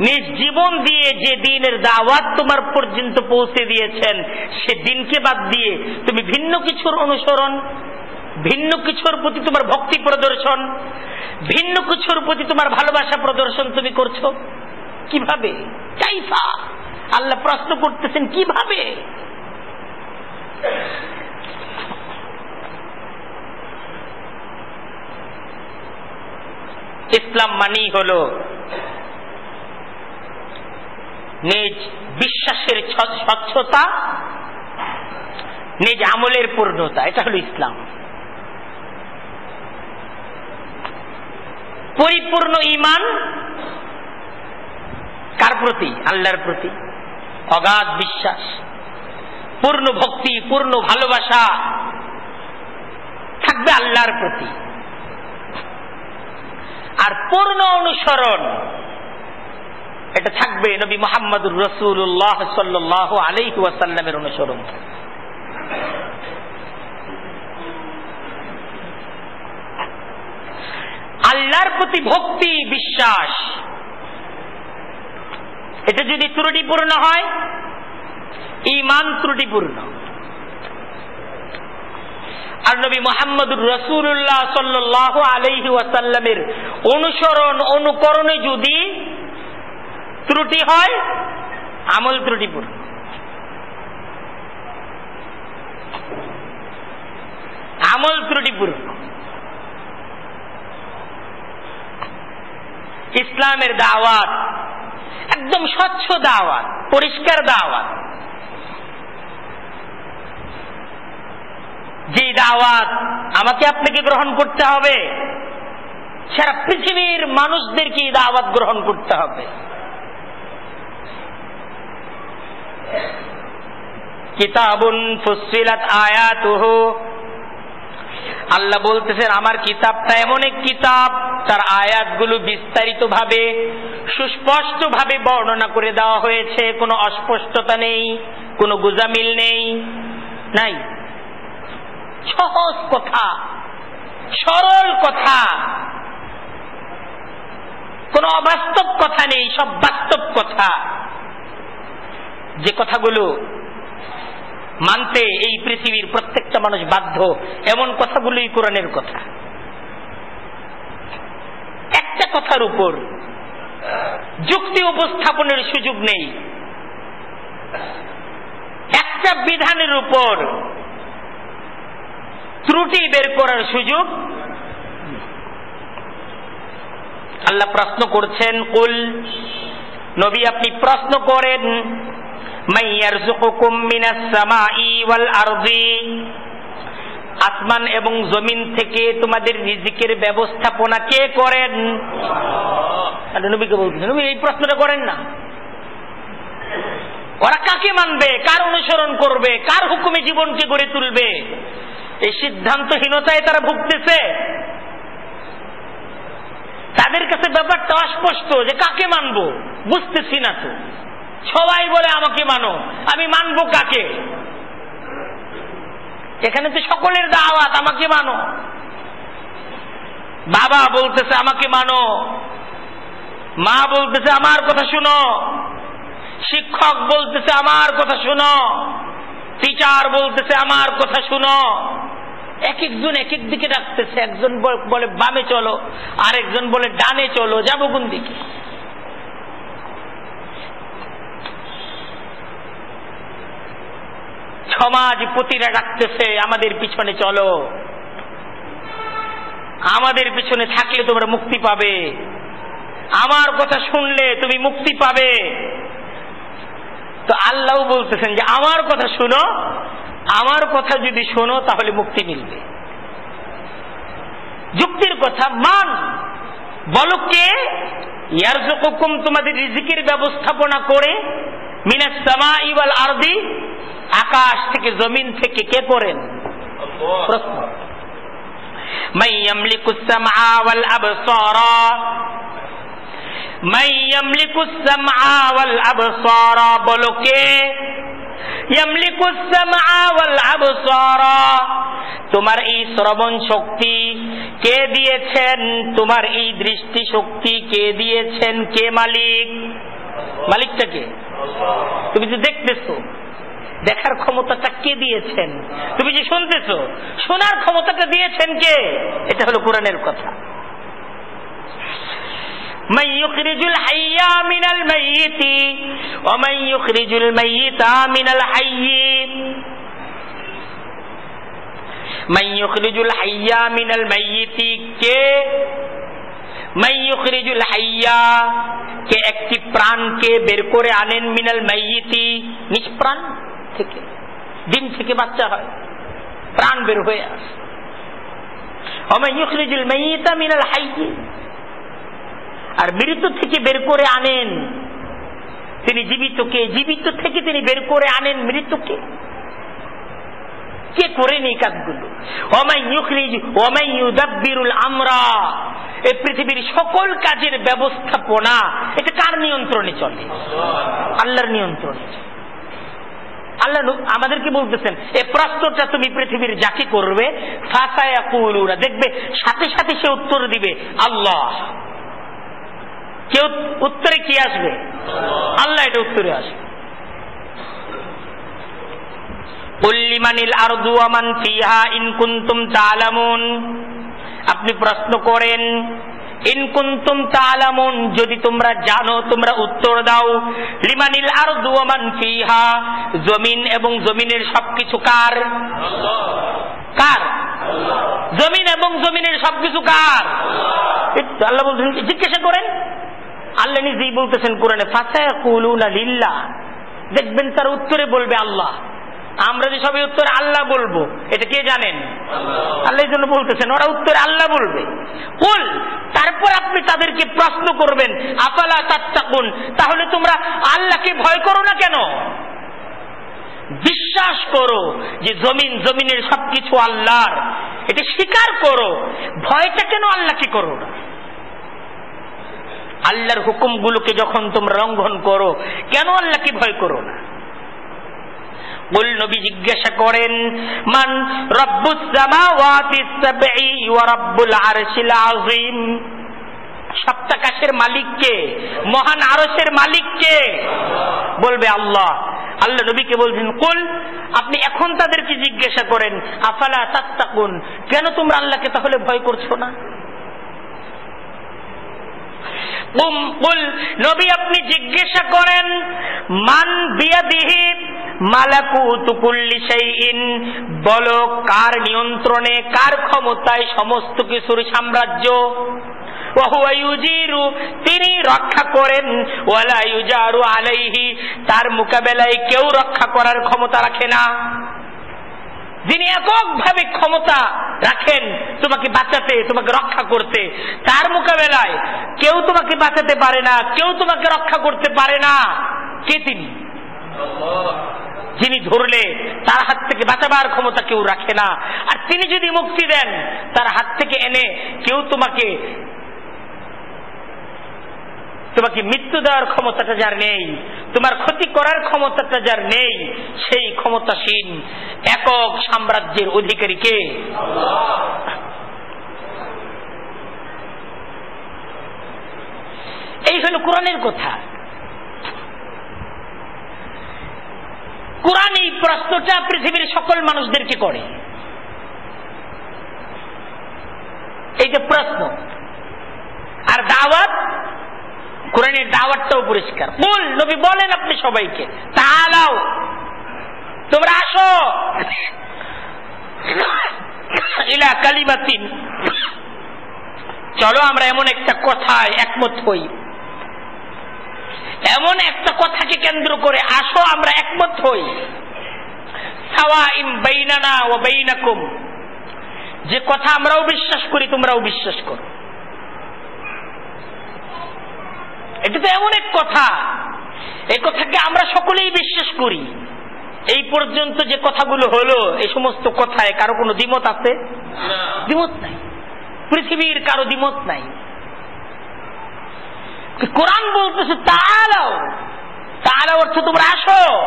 নিজ জীবন দিয়ে যে দিনের দাওয়াত তোমার পর্যন্ত পৌঁছে দিয়েছেন, সে দিনকে বাদ দিয়ে তুমি ভিন্ন কিছুর অনুসরণ, ভিন্ন কিছুর প্রতি তোমার ভক্তি প্রদর্শন, ভিন্ন কিছুর প্রতি তোমার ভালোবাসা প্রদর্শন তুমি করছ। কীভাবে? কাইফা। আল্লাহ প্রশ্ন করতেছেন, কীভাবে? ইসলাম মানেই হল নিজ বিশ্বাসের স্বচ্ছতা, নিজ আমলের পূর্ণতা, এটা হলো ইসলাম। পরিপূর্ণ ইমান কার প্রতি? আল্লাহর প্রতি। অগাধ বিশ্বাস, পূর্ণ ভক্তি, পূর্ণ ভালোবাসা থাকবে আল্লাহর প্রতি। আর পূর্ণ অনুসরণ এটা থাকবে নবী মোহাম্মদুর রসুল্লাহ সাল্লাহ আলাইহি ওয়াসাল্লামের অনুসরণ। আল্লাহর প্রতি ভক্তি, বিশ্বাস, এটা যদি ত্রুটিপূর্ণ হয় ইমান ত্রুটিপূর্ণ। আর নবী মোহাম্মদুর রসুল্লাহ সাল্লাহ আলহি ওয়াসাল্লামের অনুসরণ, অনুকরণে যদি ত্রুটি হয়, আমল ত্রুটিপূর্ণ। আমল ত্রুটিপূর্ণ। ইসলামের দাওয়াত, একদম স্বচ্ছ দাওয়াত, পরিষ্কার দাওয়াত। যে দাওয়াত আমাকে আপনাকে গ্রহণ করতে হবে, সারা পৃথিবীর মানুষদেরকে এই দাওয়াত গ্রহণ করতে হবে। কিতাবুন ফুসিলাত আয়াতুহু। আল্লাহ বলতেছেন, আমার কিতাবটা এমন এক কিতাব, তার আয়াতগুলো বিস্তারিত ভাবে সুস্পষ্ট ভাবে বর্ণনা করে দেওয়া হয়েছে। কোনো অস্পষ্টতা নেই, কোনো গুজামিল নেই, নাই। সহজ কথা, সরল কথা। কোন অবাস্তব কথা নেই, সব বাস্তব কথা। যে কথাগুলো মানতে এই পৃথিবীর প্রত্যেকটা মানুষ বাধ্য, এমন কথাগুলোই কোরআনের কথা। একটা কথার উপর যুক্তি উপস্থাপনের সুযোগ নেই। একটা বিধানের উপর ত্রুটি বের করার সুযোগ আল্লাহ প্রশ্ন করছেন, কুল নবী আপনি প্রশ্ন করেন আসমান এবং জমিন থেকে তোমাদের রিজিকের ব্যবস্থাপনা কে করেন? নবীকে বলতেছেন নবী এই প্রশ্নটা করেন না। ওরা কাকে মানবে? কার অনুসরণ করবে? কার হুকুমে জীবনকে গড়ে তুলবে? এই সিদ্ধান্তহীনতায় তারা ভুগতেছে। তাদের কাছে ব্যাপারটা অস্পষ্ট যে কাকে মানবো? বুঝতেছি না তো। সবাই বলে আমাকে মানো। আমি মানবো কাকে? এখানে তো সকলের দাওয়াত, আমাকে মানো। বাবা বলতেছে, আমাকে মানো। মা বলতেছে, আমার কথা শুনো। শিক্ষক বলতেছে, আমার কথা শুনো। টিচার বলতেছে, আমার কথা শুনো। এক একজন এক এক দিকে ডাকতেছে। একজন বলে, বামে চলো আর একজন বলে, ডানে চলো, যাব কোন দিকে? সমাজ পতিরা ডাকতেছে আমাদের পিছনে চলো। আমাদের পিছনে থাকলে তোমরা মুক্তি পাবে। আমার কথা শুনলে তুমি মুক্তি পাবে। তো আল্লাহ বলতেছেন যে, আমার কথা শুনো, আমার কথা যদি শোনো, তাহলে মুক্তি মিলবে। যুক্তির কথা, মান, বলো কে? ইয়ারজকুম তোমাদের রিজিকের ব্যবস্থাপনা করে, মিনাস ইওয়াল আরদি আকাশ থেকে জমিন থেকে কে করেন প্রশ্ন من يملك السمع والأبصار من يملك السمع والأبصار বলো কে يملك السمع والأبصار তোমার এই শ্রবণ শক্তি কে দিয়েছেন তোমার এই দৃষ্টি শক্তি কে দিয়েছেন কে মালিক মালিকটা কে তুমি যে দেখতেছো দেখার ক্ষমতাটা কে দিয়েছেন তুমি যে শুনতেছ শোনার ক্ষমতাটা দিয়েছেন কে এটা হলো কোরআনের কথা من يخرج الحي من الميت ومن يخرج الميت من الحي من يخرج الحي من الميت কে من يخرج الحي কে একটি প্রাণকে বের করে আনেন মিনাল মাইয়িতি নিষ্প্রাণ থেকে। ডিম থেকে বাচ্চা হয়। প্রাণ বের হয়ে আসে। আর মৃত থেকে বের করে আনেন। তিনি জীবিতকে, জীবিত থেকে তিনি বের করে আনেন মৃতকে। কে করেন এই কাজগুলো? আমরা। এই পৃথিবীর সকল কাজের ব্যবস্থাপনা, এটা কার নিয়ন্ত্রণে চলে? আল্লাহর নিয়ন্ত্রণে আল্লাহ আমাদেরকে বলতেছেন এই প্রশ্নটা তুমি পৃথিবীর যাকে করবে দেখবে, সাথে সাথে সে উত্তর দিবে, আল্লাহ। কেউ উত্তরে কি আসবে? আল্লাহ এটা উত্তরে আসবে। আপনি প্রশ্ন করেন ইনকুন্তুম তালামুন যদি তোমরা জানো, তোমরা উত্তর দাও, লিমানিল আর দুয়ামান ফিহা, জমিন এবং জমিনের সবকিছু কার? কার? জমিন এবং জমিনের সবকিছু কার? আল্লাহ বলছেন জিজ্ঞাসা করেন। আল্লাহ নিজেই বলতেছেন কোরআনে কুলুনা লিল্লা দেখবেন তার উত্তরে বলবে আল্লাহ। আমরা যে সবাই উত্তরে আল্লাহ বলব, এটা কে জানেন? আল্লাহ জন্য বলতেছেন, ওরা উত্তর আল্লাহ বলবে। কুল, তারপর আপনি তাদেরকে প্রশ্ন করবেন আপালা তাত্তাকুন, তাহলে তোমরা আল্লাহকে ভয় করো না কেন? বিশ্বাস করো যে জমিন জমিনের সবকিছু আল্লাহর। এটা স্বীকার করো, ভয়টা কেন আল্লাহকে করো না? আল্লাহর হুকুমগুলোকে যখন তোমরা লঙ্ঘন করো, কেন আল্লাহকে ভয় করো না? বল, নবী জিজ্ঞাসা করেন, মান রব্বুস সামাওয়াতি সাবঈ ওয়া রব্বুল আরশিল আযীম? সপ্তাকাশের মালিককে মহান আরশের মালিককে বলবে আল্লাহ। আল্লাহ নবীকে বলছেন, কুল, আপনি এখন তাদেরকে জিজ্ঞাসা করেন, আফালা তাত্তাকুন? কেন তোমরা আল্লাহকে তাহলে ভয় করছ না? নবী আপনি জিজ্ঞাসা করেন, মান বিয়াদিহি মালাকুতুকুল্লি সেইইন বলো, কার নিয়ন্ত্রণে, কার ক্ষমতায় সমস্ত কিছুর সাম্রাজ্য? তিনি রক্ষা করেন, ওয়ালা আলাইহি তার মোকাবেলায় কেউ রক্ষা করার ক্ষমতা রাখে না। যিনি এককভাবে ক্ষমতা রাখেন, তোমাকে বাঁচাতে, তোমাকে রক্ষা করতে, তার মোকাবেলায় কেউ তোমাকে বাঁচাতে পারে না, কেউ তোমাকে রক্ষা করতে পারে না। কে তিনি? যিনি ধরলে তার হাত থেকে বাঁচাবার ক্ষমতা কেউ রাখে না। আর তিনি যদি মুক্তি দেন, তার হাত থেকে এনে কেউ তোমাকে তোমাকে মৃত্যু দেওয়ার ক্ষমতাটা যার নেই তোমার ক্ষতি করার ক্ষমতাটা যার নেই, সেই ক্ষমতাসীন একক সাম্রাজ্যের অধিকারী কে? এই হল কোরআনের কথা। কোরআন এই প্রশ্নটা পৃথিবীর সকল মানুষদেরকে করে। এই যে প্রশ্ন, আর দাওয়াত কোরআনের দাওয়াতটাও পরিষ্কার। বল, নবী বলেন আপনি সবাইকে। তাহলাও তোমরা আসো। ইলা কালিমাতিন। চলো আমরা এমন একটা কথায় একমত হই। এমন একটা কথাকে কেন্দ্র করে আসো, আমরা একমত হই। যে কথা আমরাও বিশ্বাস করি, তোমরাও বিশ্বাস করো। এটা তো এমন এক কথা। এই কথাকে আমরা সকলেই বিশ্বাস করি। এই পর্যন্ত যে কথাগুলো হলো এই সমস্ত কথায় কারও কোনো দ্বিমত আছে? দ্বিমত নাই। পৃথিবীর কারও দ্বিমত নাই। কোরআন বলতেছে তাহলেও তাহলে অর্থ তোমরা আসো।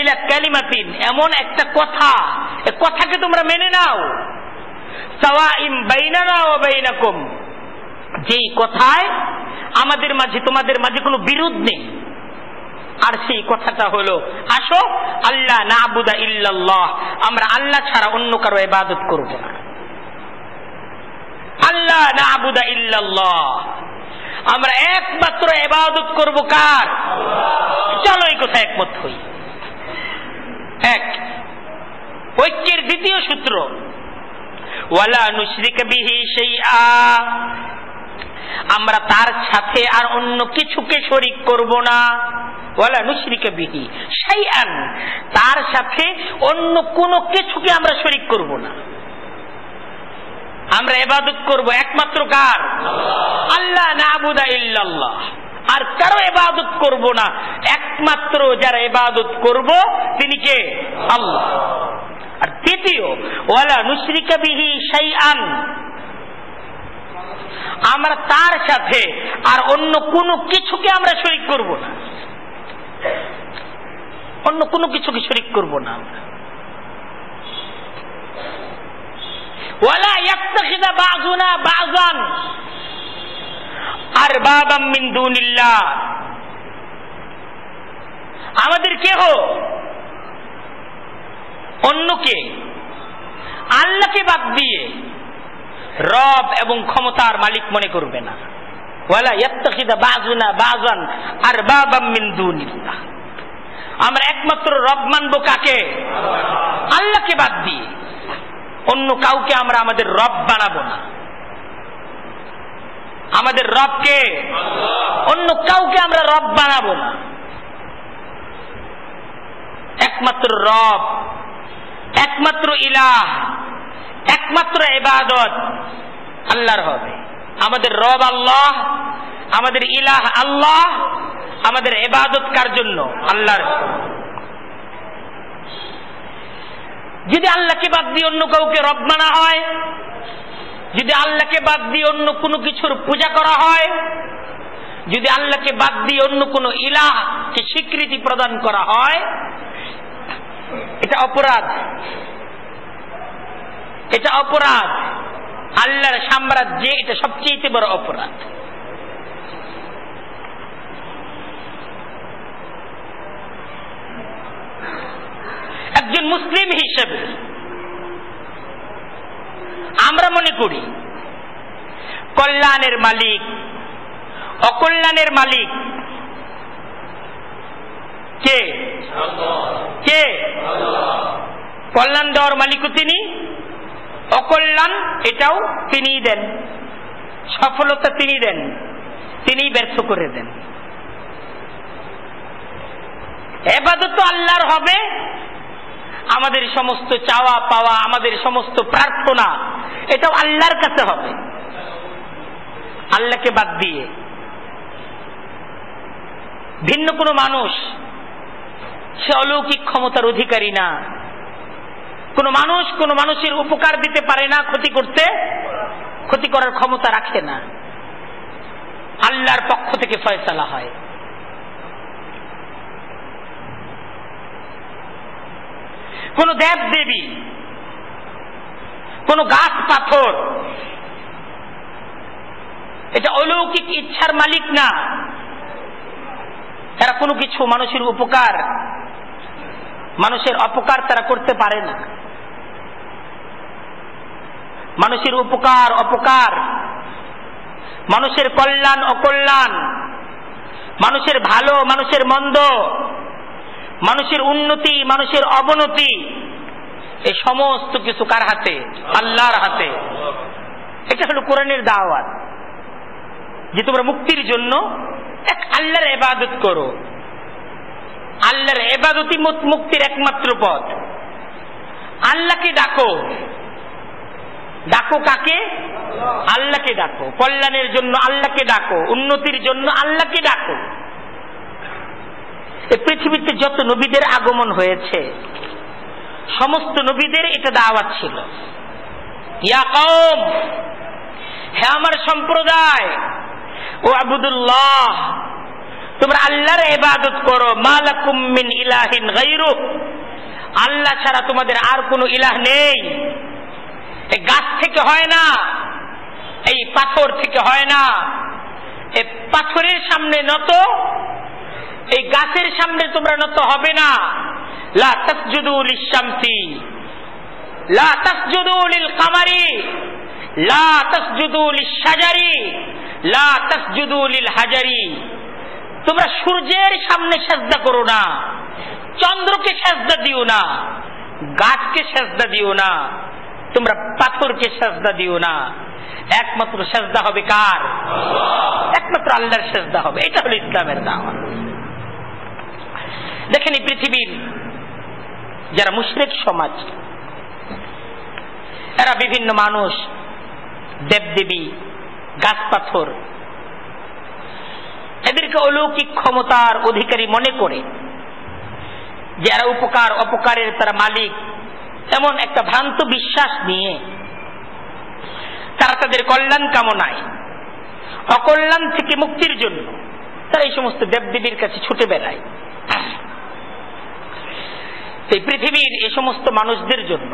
ইলা ক্যালিমাতিন এমন একটা কথা। এ কথাকে তোমরা মেনে নাও। সাওয়া ইম বাইনানা ও বাইনাকুম। যেই কথায় আমাদের মাঝে, তোমাদের মাঝে কোনো বিরোধ নেই। আর সেই কথাটা হলো, আসো আল্লাহ না আবুদা ইল্লাল্লাহ, আমরা আল্লাহ ছাড়া অন্য কারও ইবাদত করব না। আল্লাহ না আবুদা ইল্লাল্লাহ, আমরা একমাত্র এবাদত করব কার? চলো এই কথা একমত হই। এক, ঐক্যের দ্বিতীয় সূত্র, ওয়ালা নুশরিক বিহি সেই আমরা তার সাথে আর অন্য কিছুকে শরিক করব না। ওয়ালা নুশরিকে বিহি সেই আন তার সাথে অন্য কোন কিছুকে আমরা শরিক করব না। আমরা এবাদত করব একমাত্র কার? আল্লাহ। না আবুদা ইল্লাল্লাহ। আর কারও এবাদত করব না। একমাত্র যারা এবাদত করব, তিনি কে? আল্লাহ। আর তৃতীয় ওয়ালা নুসরিকা বিহি শাইআন। আমরা তার সাথে আর অন্য কোনো কিছুকে আমরা শরিক করব না। অন্য কোনো কিছুকে শরিক করব না আমরা। দুনিল্লাহ। আমাদের কেহ অন্যকে। আল্লাহকে বাদ দিয়ে রব এবং ক্ষমতার মালিক মনে করবে না। আমরা একমাত্র রব মানব কাকে? আল্লাহকে বাদ দিয়ে। অন্য কাউকে আমরা আমাদের রব বানাবো না। আমাদের রবকে অন্য কাউকে আমরা রব বানাবো না। একমাত্র রব একমাত্র ইলাহ একমাত্র ইবাদত আল্লাহর হবে। আমাদের রব আল্লাহ, আমাদের ইলাহ আল্লাহ, আমাদের এবাদত কার জন্য? আল্লাহর যদি আল্লাহকে বাদ দিয়ে অন্য কাউকে রব মানা হয়, যদি আল্লাহকে বাদ দিয়ে অন্য কোনো কিছুর পূজা করা হয়, যদি আল্লাহকে বাদ দিয়ে অন্য কোনো ইলাহকে স্বীকৃতি প্রদান করা হয়, এটা অপরাধ। এটা অপরাধ। আল্লাহর সাম্রাজ্যে এটা সবচেয়ে বড় অপরাধ। একজন মুসলিম হিসেবে আমরা মনে করি কল্যাণের মালিক অকল্যাণের মালিক কে? কে? কল্যাণ দেওয়ার মালিকও তিনি। অকল্যাণ এটাও তিনি দেন। সফলতা তিনি দেন। তিনি ব্যর্থ করে দেন। এবাদত আল্লাহর হবে। আমাদের সমস্ত চাওয়া পাওয়া, আমাদের সমস্ত প্রার্থনা, এটাও আল্লাহর কাছে হবে। আল্লাহকে বাদ দিয়ে। ভিন্ন কোনো মানুষ, সে অলৌকিক ক্ষমতার অধিকারী না। কোন মানুষ কোন মানুষের উপকার দিতে পারে না ক্ষতি করতে, ক্ষতি করার ক্ষমতা রাখে না। আল্লাহর পক্ষ থেকে ফয়সালা হয়। কোন দেব দেবী, কোন গাছ পাথর, এটা অলৌকিক ইচ্ছার মালিক না। তারা কোনো কিছু মানুষের উপকার, মানুষের অপকার তারা করতে পারে না। মানুষের উপকার, অপকার। মানুষের কল্যাণ, অকল্যাণ। মানুষের ভালো, মানুষের মন্দ। মানুষের উন্নতি, মানুষের অবনতি। এই সমস্ত কিছু কার হাতে? আল্লাহর হাতে। এটা হলো কোরআনের দাওয়াত। যে তোমরা মুক্তির জন্য এক আল্লাহর এবাদত করো। আল্লাহর এবাদতই মুক্তির একমাত্র পথ। আল্লাহকে ডাকো। ডাকো কাকে? আল্লাহকে ডাকো। কল্যাণের জন্য আল্লাহকে ডাকো। উন্নতির জন্য আল্লাহকে ডাকো। পৃথিবীতে যত নবীদের আগমন হয়েছে, সমস্ত নবীদের এটা দাওয়াত ছিল। ইয়া কম আমার সম্প্রদায়, ও আবুদুল্লাহ, তোমরা আল্লাহর ইবাদত করো। মালাকুম মিন ইলাহিন গায়রু আল্লাহ ছাড়া তোমাদের আর কোনো ইলাহ নেই। এই গাছ থেকে হয় না, এই পাথর থেকে হয় না। এই পাথরের সামনে নত, এই গাছের সামনে তোমরা নত হবে না। লা লা কামারি লা লিশ-শাজারি, লা হাজারি তোমরা সূর্যের সামনে সেজদা করো না, চন্দ্রকে সেজদা দিও না, গাছকে সেজদা দিও না। তোমরা পাথরকে সেজদা দিও না। একমাত্র সেজদা হবে কার? একমাত্র আল্লাহর সেজদা হবে। এটা হলো ইসলামের দাওয়া দেখেন এই পৃথিবীর যারা মুশরিক সমাজ, এরা বিভিন্ন মানুষ, দেবদেবী, গাছ পাথর, এদেরকে অলৌকিক ক্ষমতার অধিকারী মনে করে যারা উপকার, অপকারের তারা মালিক। এমন একটা ভ্রান্ত বিশ্বাস নিয়ে তারা তাদের কল্যাণ কামনায়, অকল্যাণ থেকে মুক্তির জন্য তারা এই সমস্ত দেবদেবীর কাছে ছুটে বেড়ায়। এই পৃথিবীর এই সমস্ত মানুষদের জন্য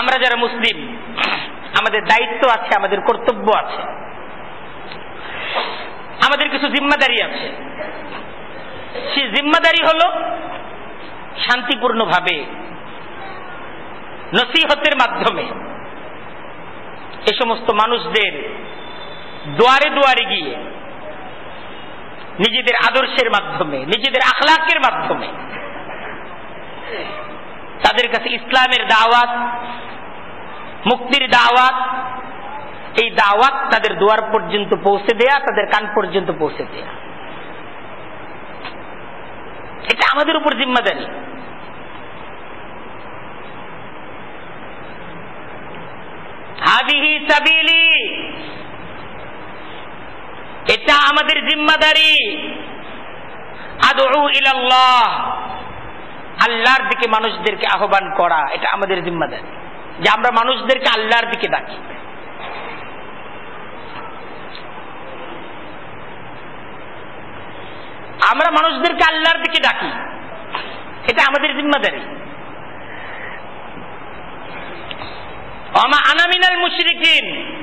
আমরা যারা মুসলিম, আমাদের দায়িত্ব আছে, আমাদের কর্তব্য আছে, আমাদের কিছু জিম্মাদারি আছে। সেই জিম্মাদারি হল শান্তিপূর্ণভাবে নসিহতের মাধ্যমে এ সমস্ত মানুষদের দুয়ারে দুয়ারে গিয়ে নিজেদের আদর্শের মাধ্যমে, নিজেদের আখলাকের মাধ্যমে তাদের কাছে ইসলামের দাওয়াত, মুক্তির দাওয়াত, এই দাওয়াত তাদের দুয়ার পর্যন্ত পৌঁছে দেয়া, তাদের কান পর্যন্ত পৌঁছে দেয়া। এটা আমাদের উপর জিম্মাদারি। হাদিহি সাবিলি। এটা আমাদের জিম্মাদারি। আদৌ ইলাল্লাহ। আল্লাহর দিকে মানুষদেরকে আহ্বান করা, এটা আমাদের জিম্মাদারি। যে আমরা মানুষদেরকে আল্লাহর দিকে ডাকি। আমরা মানুষদেরকে আল্লাহর দিকে ডাকি। এটা আমাদের জিম্মাদারি আমা আনামিনাল মুশরিকিন।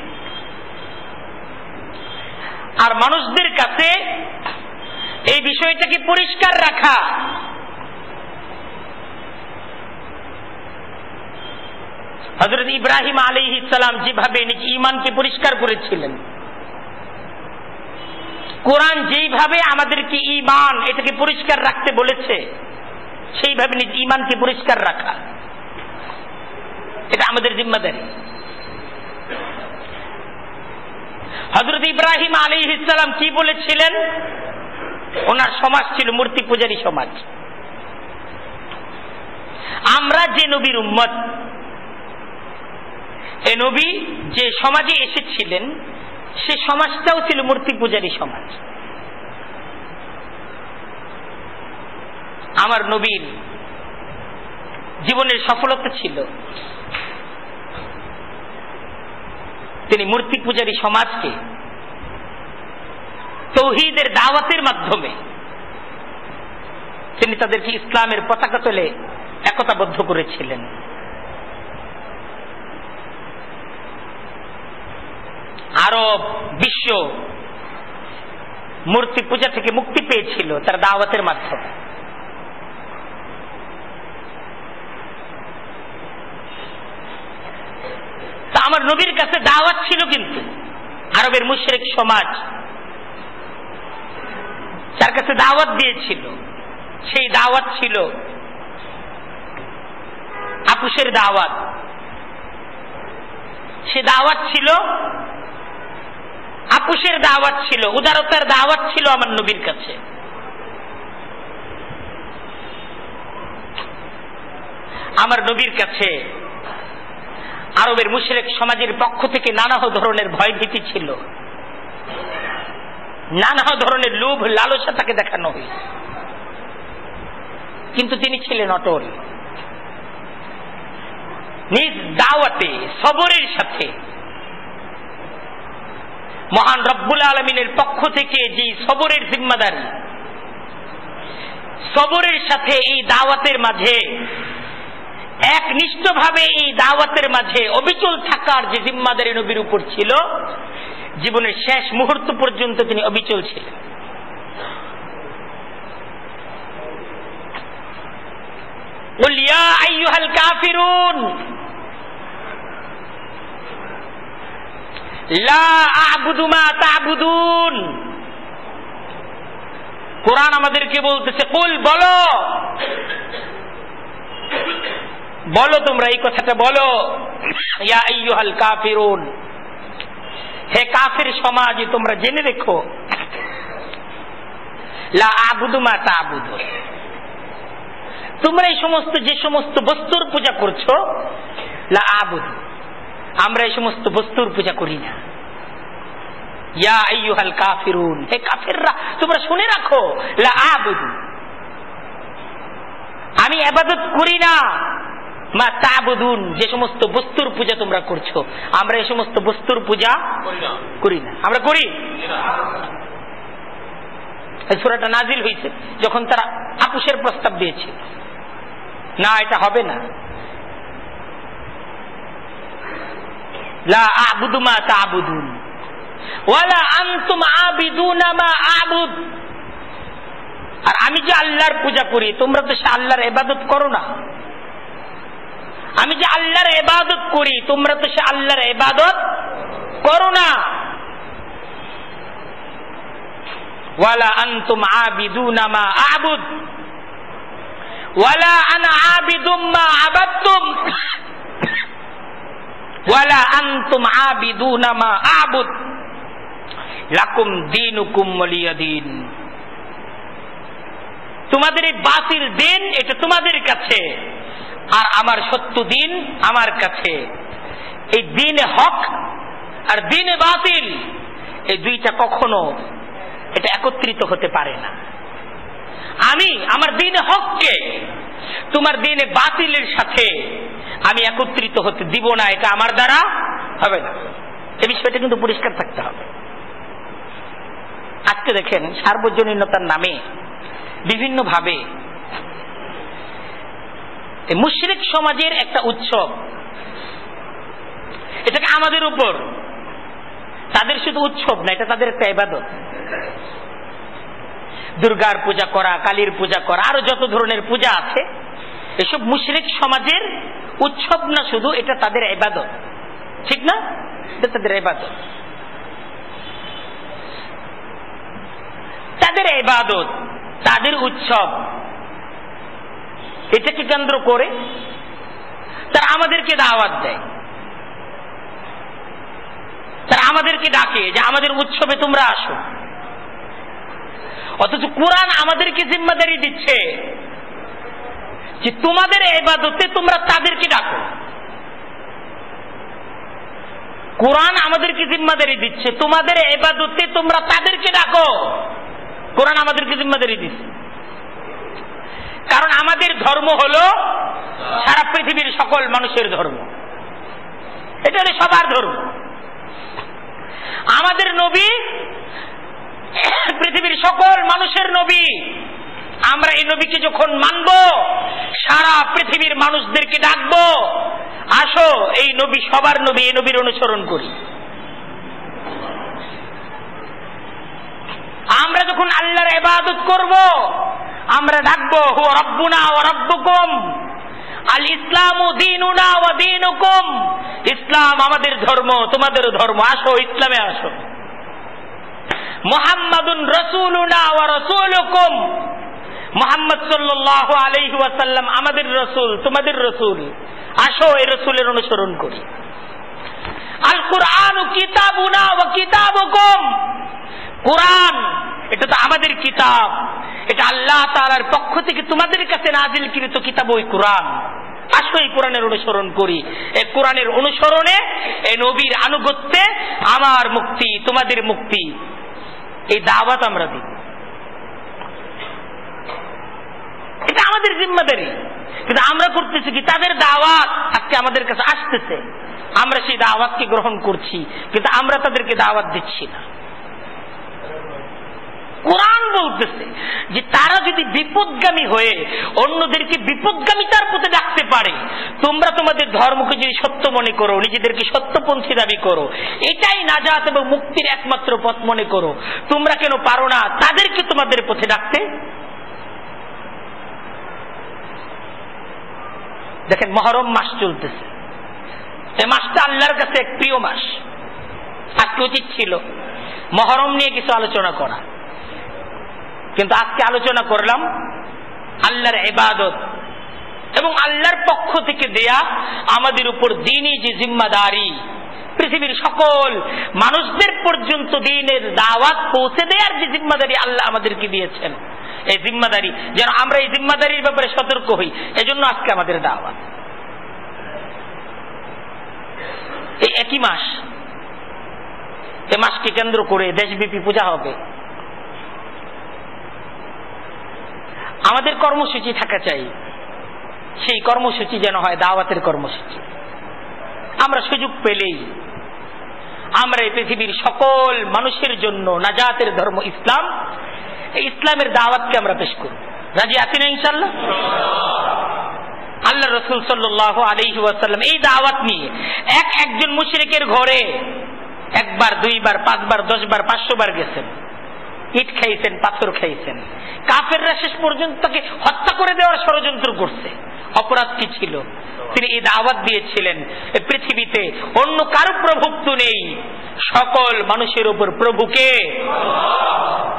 আর মানুষদের কাছে এই বিষয়টাকে পরিষ্কার রাখা। হজরত ইব্রাহিম আলী ইসালাম যেভাবে নিজ ইমানকে পরিষ্কার করেছিলেন। কোরআন যেইভাবে আমাদেরকে ইমান এটাকে পরিষ্কার রাখতে বলেছে, সেইভাবে নিজ ইমানকে পরিষ্কার রাখা। এটা আমাদের জিম্মাদারি হজরত ইব্রাহিম আলী ইসলাম কি বলেছিলেন? ওনার সমাজ ছিল মূর্তি পূজারী সমাজ। আমরা যে নবীর উম্মত, এ নবী যে সমাজে এসেছিলেন, সে সমাজটাও ছিল মূর্তি পূজারী সমাজ। আমার নবীর জীবনের সফলতা ছিল। তিনি মূর্তি পূজারী সমাজকে তৌহিদের দাওয়াতের মাধ্যমে তিনি তাদেরকে ইসলামের পতাকা তোলে একতাবদ্ধ করেছিলেন। আরব বিশ্ব মূর্তি পূজা থেকে মুক্তি পেয়েছিল তার দাওয়াতের মাধ্যমে তা আমার নবীর কাছে দাওয়াত ছিল কিন্তু। আরবের মুশরিক সমাজ তার কাছে দাওয়াত দিয়েছিল, সেই দাওয়াত ছিল আপুসের দাওয়াত। সে দাওয়াত ছিল আপুসের দাওয়াত ছিল, উদারতার দাওয়াত ছিল আমার নবীর কাছে। আমার নবীর কাছে আরবের মুশরেক সমাজের পক্ষ থেকে নানা ধরনের ভয় ভীতি ছিল। নানা ধরনের লোভ, লালসা তাকে দেখানো হয়েছে। কিন্তু তিনি ছিলেন অটল। নিজ দাওয়াতে, সবরের সাথে মহান রব্বুল আলমিনের পক্ষ থেকে যে সবরের জিম্মাদারি, সবরের সাথে এই দাওয়াতের মাঝে একনিষ্ঠভাবে এই দাওয়াতের মাঝে অবিচল থাকার যে জিম্মাদারি নবীর উপর ছিল, জীবনের শেষ মুহূর্ত পর্যন্ত তিনি অবিচল ছিলেন। কোরআন আমাদেরকে বলতেছে কুল বলো বলো তোমরা, এই কথাটা বলো। কাফিরুন। হে কাফির সমাজ, তোমরা জেনে রেখো। লা আবুদুমা তা তোমরা এই সমস্ত, যে সমস্ত বস্তুর পূজা করছ, লা আবুদ। আমরা এই সমস্ত বস্তুর পূজা করি না। কাফিরুন। হে কাফিররা, তোমরা শুনে রাখো, লা আবুদ। আমি আবাদত করি না। মা তাবুদুন যে সমস্ত বস্তুর পূজা তোমরা করছ। আমরা এই সমস্ত বস্তুর পূজা করি না। আমরা করি? সুরাটা নাজিল হয়েছে যখন তারা আপুসের প্রস্তাব দিয়েছে। না এটা হবে না। লা আবুদু মা তাবুদুন ওয়ালা আনতুম আবিদুনা মা আবুদ। আর আমি যে আল্লাহর পূজা করি তোমরা তো সে আল্লাহর এবাদত করো না। আমি যে আল্লাহর এবাদত করি, তোমরা তো সে আল্লাহর এবাদত করো না। ওয়ালা আবুদ। ওয়ালা আনা ওয়ালা আবুদ। লাকুম দীনুকুম ওয়ালিয়া দিন। তোমাদের এই বাতিল দিন, এটা তোমাদের কাছে। আর আমার সত্য দিন আমার কাছে। এই দিনে হক আর দিনে বাতিল, এই দুইটা কখনো এটা একত্রিত হতে পারে না। আমি, আমার দিনে হককে, তোমার দিনে বাতিলের সাথে আমি একত্রিত হতে দিব না, এটা আমার দ্বারা হবে না। এই বিষয়টা কিন্তু পরিষ্কার থাকতে হবে। আজকে দেখেন, সার্বজনীনতার নামে বিভিন্ন ভাবে মুশরিক সমাজের একটা উৎসব। এটাকে আমাদের উপর। তাদের শুধু উৎসব না, এটা তাদের একটা ইবাদত। দুর্গার পূজা করা, কালীর পূজা করা, আরও যত ধরনের পূজা আছে, এসব মুশরিক সমাজের উৎসব না শুধু, এটা তাদের ইবাদত। ঠিক না? এটা তাদের ইবাদত। তাদের ইবাদত, তাদের উৎসব। এটাকে কেন্দ্র করে তারা আমাদেরকে দাওয়াত দেয়। তারা আমাদেরকে ডাকে যে আমাদের উৎসবে তোমরা আসো। অথচ কোরআন আমাদেরকে জিম্মাদারি দিচ্ছে যে তোমাদের এবাদতে তোমরা তাদেরকে ডাকো। কোরআন আমাদেরকে জিম্মাদারি দিচ্ছে, তোমাদের এবাদতে তোমরা তাদেরকে ডাকো। কোরআন আমাদেরকে জিম্মাদারি দিচ্ছে। কারণ আমাদের ধর্ম হলো সারা পৃথিবীর সকল মানুষের ধর্ম। এটা হলো সবার ধর্ম। আমাদের নবী, পৃথিবীর সকল মানুষের নবী, আমরা এই নবীকে যখন মানব, সারা পৃথিবীর মানুষদেরকে ডাকবো, আসো, এই নবী সবার নবী, এই নবীর অনুসরণ করি। আমরা যখন আল্লাহর এবাদত করব আমরা ডাকবো হু রব্বুনা রব্বুকুম। আল ইসলাম দিনুনা দিনুকুম। ইসলাম আমাদের ধর্ম, তোমাদের ধর্ম। আসো, ইসলামে আসো। মোহাম্মদুন রসুলুনা ও রসুলুকুম। মোহাম্মদ সাল্লাহ আলহি আমাদের রসুল, তোমাদের রসুল। আসো, এই রসুলের অনুসরণ করি। আল কুরআন কিতাবুনা ও কিতাবুকুম। কোরআন, এটা তো আমাদের কিতাব। এটা আল্লাহ তালার পক্ষ থেকে তোমাদের কাছে নাজিলকৃত কিতাব ওই কোরআন। আসো এই কোরআনের অনুসরণ করি। এই কোরআনের অনুসরণে এই নবীর আনুগত্যে আমার মুক্তি, তোমাদের মুক্তি। এই দাওয়াত আমরা দিই। এটা আমাদের জিম্মাদারি। কিন্তু আমরা করতেছি কি? তাদের দাওয়াত আজকে আমাদের কাছে আসতেছে। আমরা সেই দাওয়াতকে গ্রহণ করছি, কিন্তু আমরা তাদেরকে দাওয়াত দিচ্ছি না। কোরআন বলতেছে যে তারা যদি বিপদগামী হয়ে অন্যদেরকে বিপদগামিতার পথে ডাকতে পারে, তোমরা তোমাদের ধর্মকে যদি সত্য মনে করো, নিজেদেরকে সত্যপন্থী দাবি করো, এটাই নাজাত এবং মুক্তির একমাত্র পথ মনে করো। তোমরা কেন পারো না তাদেরকে তোমাদের পথে ডাকতে? দেখেন মহরম মাস চলতেছে। এই মাসটা আল্লাহর কাছে এক প্রিয় মাস। আজকে উচিত ছিল। মহরম নিয়ে কিছু আলোচনা করা। কিন্তু আজকে আলোচনা করলাম আল্লাহর এবাদত এবং আল্লাহর পক্ষ থেকে দেয়া আমাদের উপর দিনই যে জিম্মাদারি। পৃথিবীর সকল মানুষদের পর্যন্ত দিনের দাওয়াত পৌঁছে দেওয়ার যে জিম্মাদারি আল্লাহ আমাদেরকে দিয়েছেন। এই জিম্মাদারি, যেন আমরা এই জিম্মাদারির ব্যাপারে সতর্ক হই, এজন্য আজকে আমাদের দাওয়াত। এই একই মাস, এ মাসকে কেন্দ্র করে দেশব্যাপী পূজা হবে। আমাদের কর্মসূচি থাকা চাই। সেই কর্মসূচি যেন হয় দাওয়াতের কর্মসূচি। আমরা সুযোগ পেলেই আমরা এই পৃথিবীর সকল মানুষের জন্য নাজাতের ধর্ম ইসলাম, এই ইসলামের দাওয়াতকে আমরা পেশ করব রাজি আছি না ইনশাল্লাহ আল্লাহ রসুল সাল্লাহ আলহি ওয়াসাল্লাম এই দাওয়াত নিয়ে এক একজন মুশরিকের ঘরে একবার, দুইবার, পাঁচবার, দশবার পাঁচশো বার গেছেন। ইট খাইছেন পাথর খাইছেন কাফেররা শেষ পর্যন্ত তাকে হত্যা করে দেওয়ার ষড়যন্ত্র করছে। অপরাধ কি ছিল? তিনি এই দাওয়াত দিয়েছিলেন পৃথিবীতে অন্য কারও প্রভুত্ব নেই। সকল মানুষের উপর প্রভুকে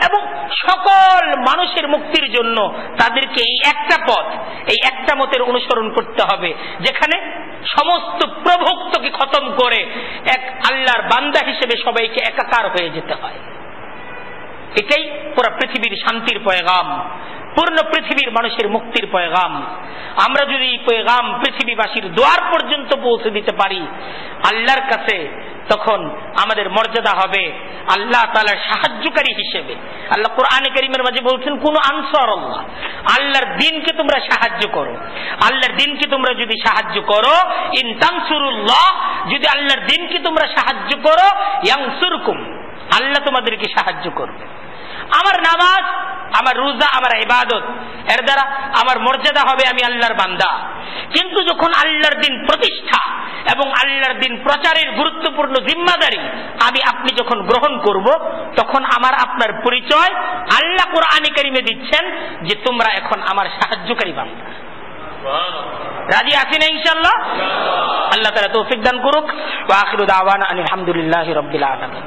এবং সকল মানুষের মুক্তির জন্য তাদেরকে এই একটা পথ, এই একটা মতের অনুসরণ করতে হবে, যেখানে সমস্ত প্রভুক্তকে খতম করে এক আল্লাহর বান্দা হিসেবে সবাইকে একাকার হয়ে যেতে হয়। এটাই পুরো পৃথিবীর শান্তির পয়গাম, পূর্ণ পৃথিবীর মানুষের মুক্তির পয়গাম। আমরা যদি পয়গাম পৃথিবীবাসীর দ্বার পর্যন্ত পৌঁছে দিতে পারি, আল্লাহর কাছে তখন আমাদের মর্যাদা হবে আল্লাহ তালার সাহায্যকারী হিসেবে। আল্লাহ কোরআনে করিমের মাঝে বলছেন, কোন আনসার আল্লাহ, আল্লাহর দিনকে তোমরা সাহায্য করো। আল্লাহর দিনকে তোমরা যদি সাহায্য করো, ইন তানসুরুল্লাহ, যদি আল্লাহর দিনকে তোমরা সাহায্য করো ইয়াংসুরকুম আল্লাহ তোমাদেরকে সাহায্য করবে। আমার নামাজ, আমার রোজা, আমার ইবাদত, এর দ্বারা আমার মর্যাদা হবে আমি আল্লাহর বান্দা। কিন্তু যখন আল্লাহর দিন প্রতিষ্ঠা এবং আল্লাহর দিন প্রচারের গুরুত্বপূর্ণ জিম্মাদারি আমি আপনি যখন গ্রহণ করব, তখন আমার আপনার পরিচয় আল্লাহ কোরআনে কারিমে দিচ্ছেন যে তোমরা এখন আমার সাহায্যকারী বান্দা। রাজি আছি না ইনশাল্লাহ আল্লাহ তালা তৌফিক দান করুক। ওয়া আখিরু দাওয়ানা আলহামদুলিল্লাহি রাব্বিল আলামিন।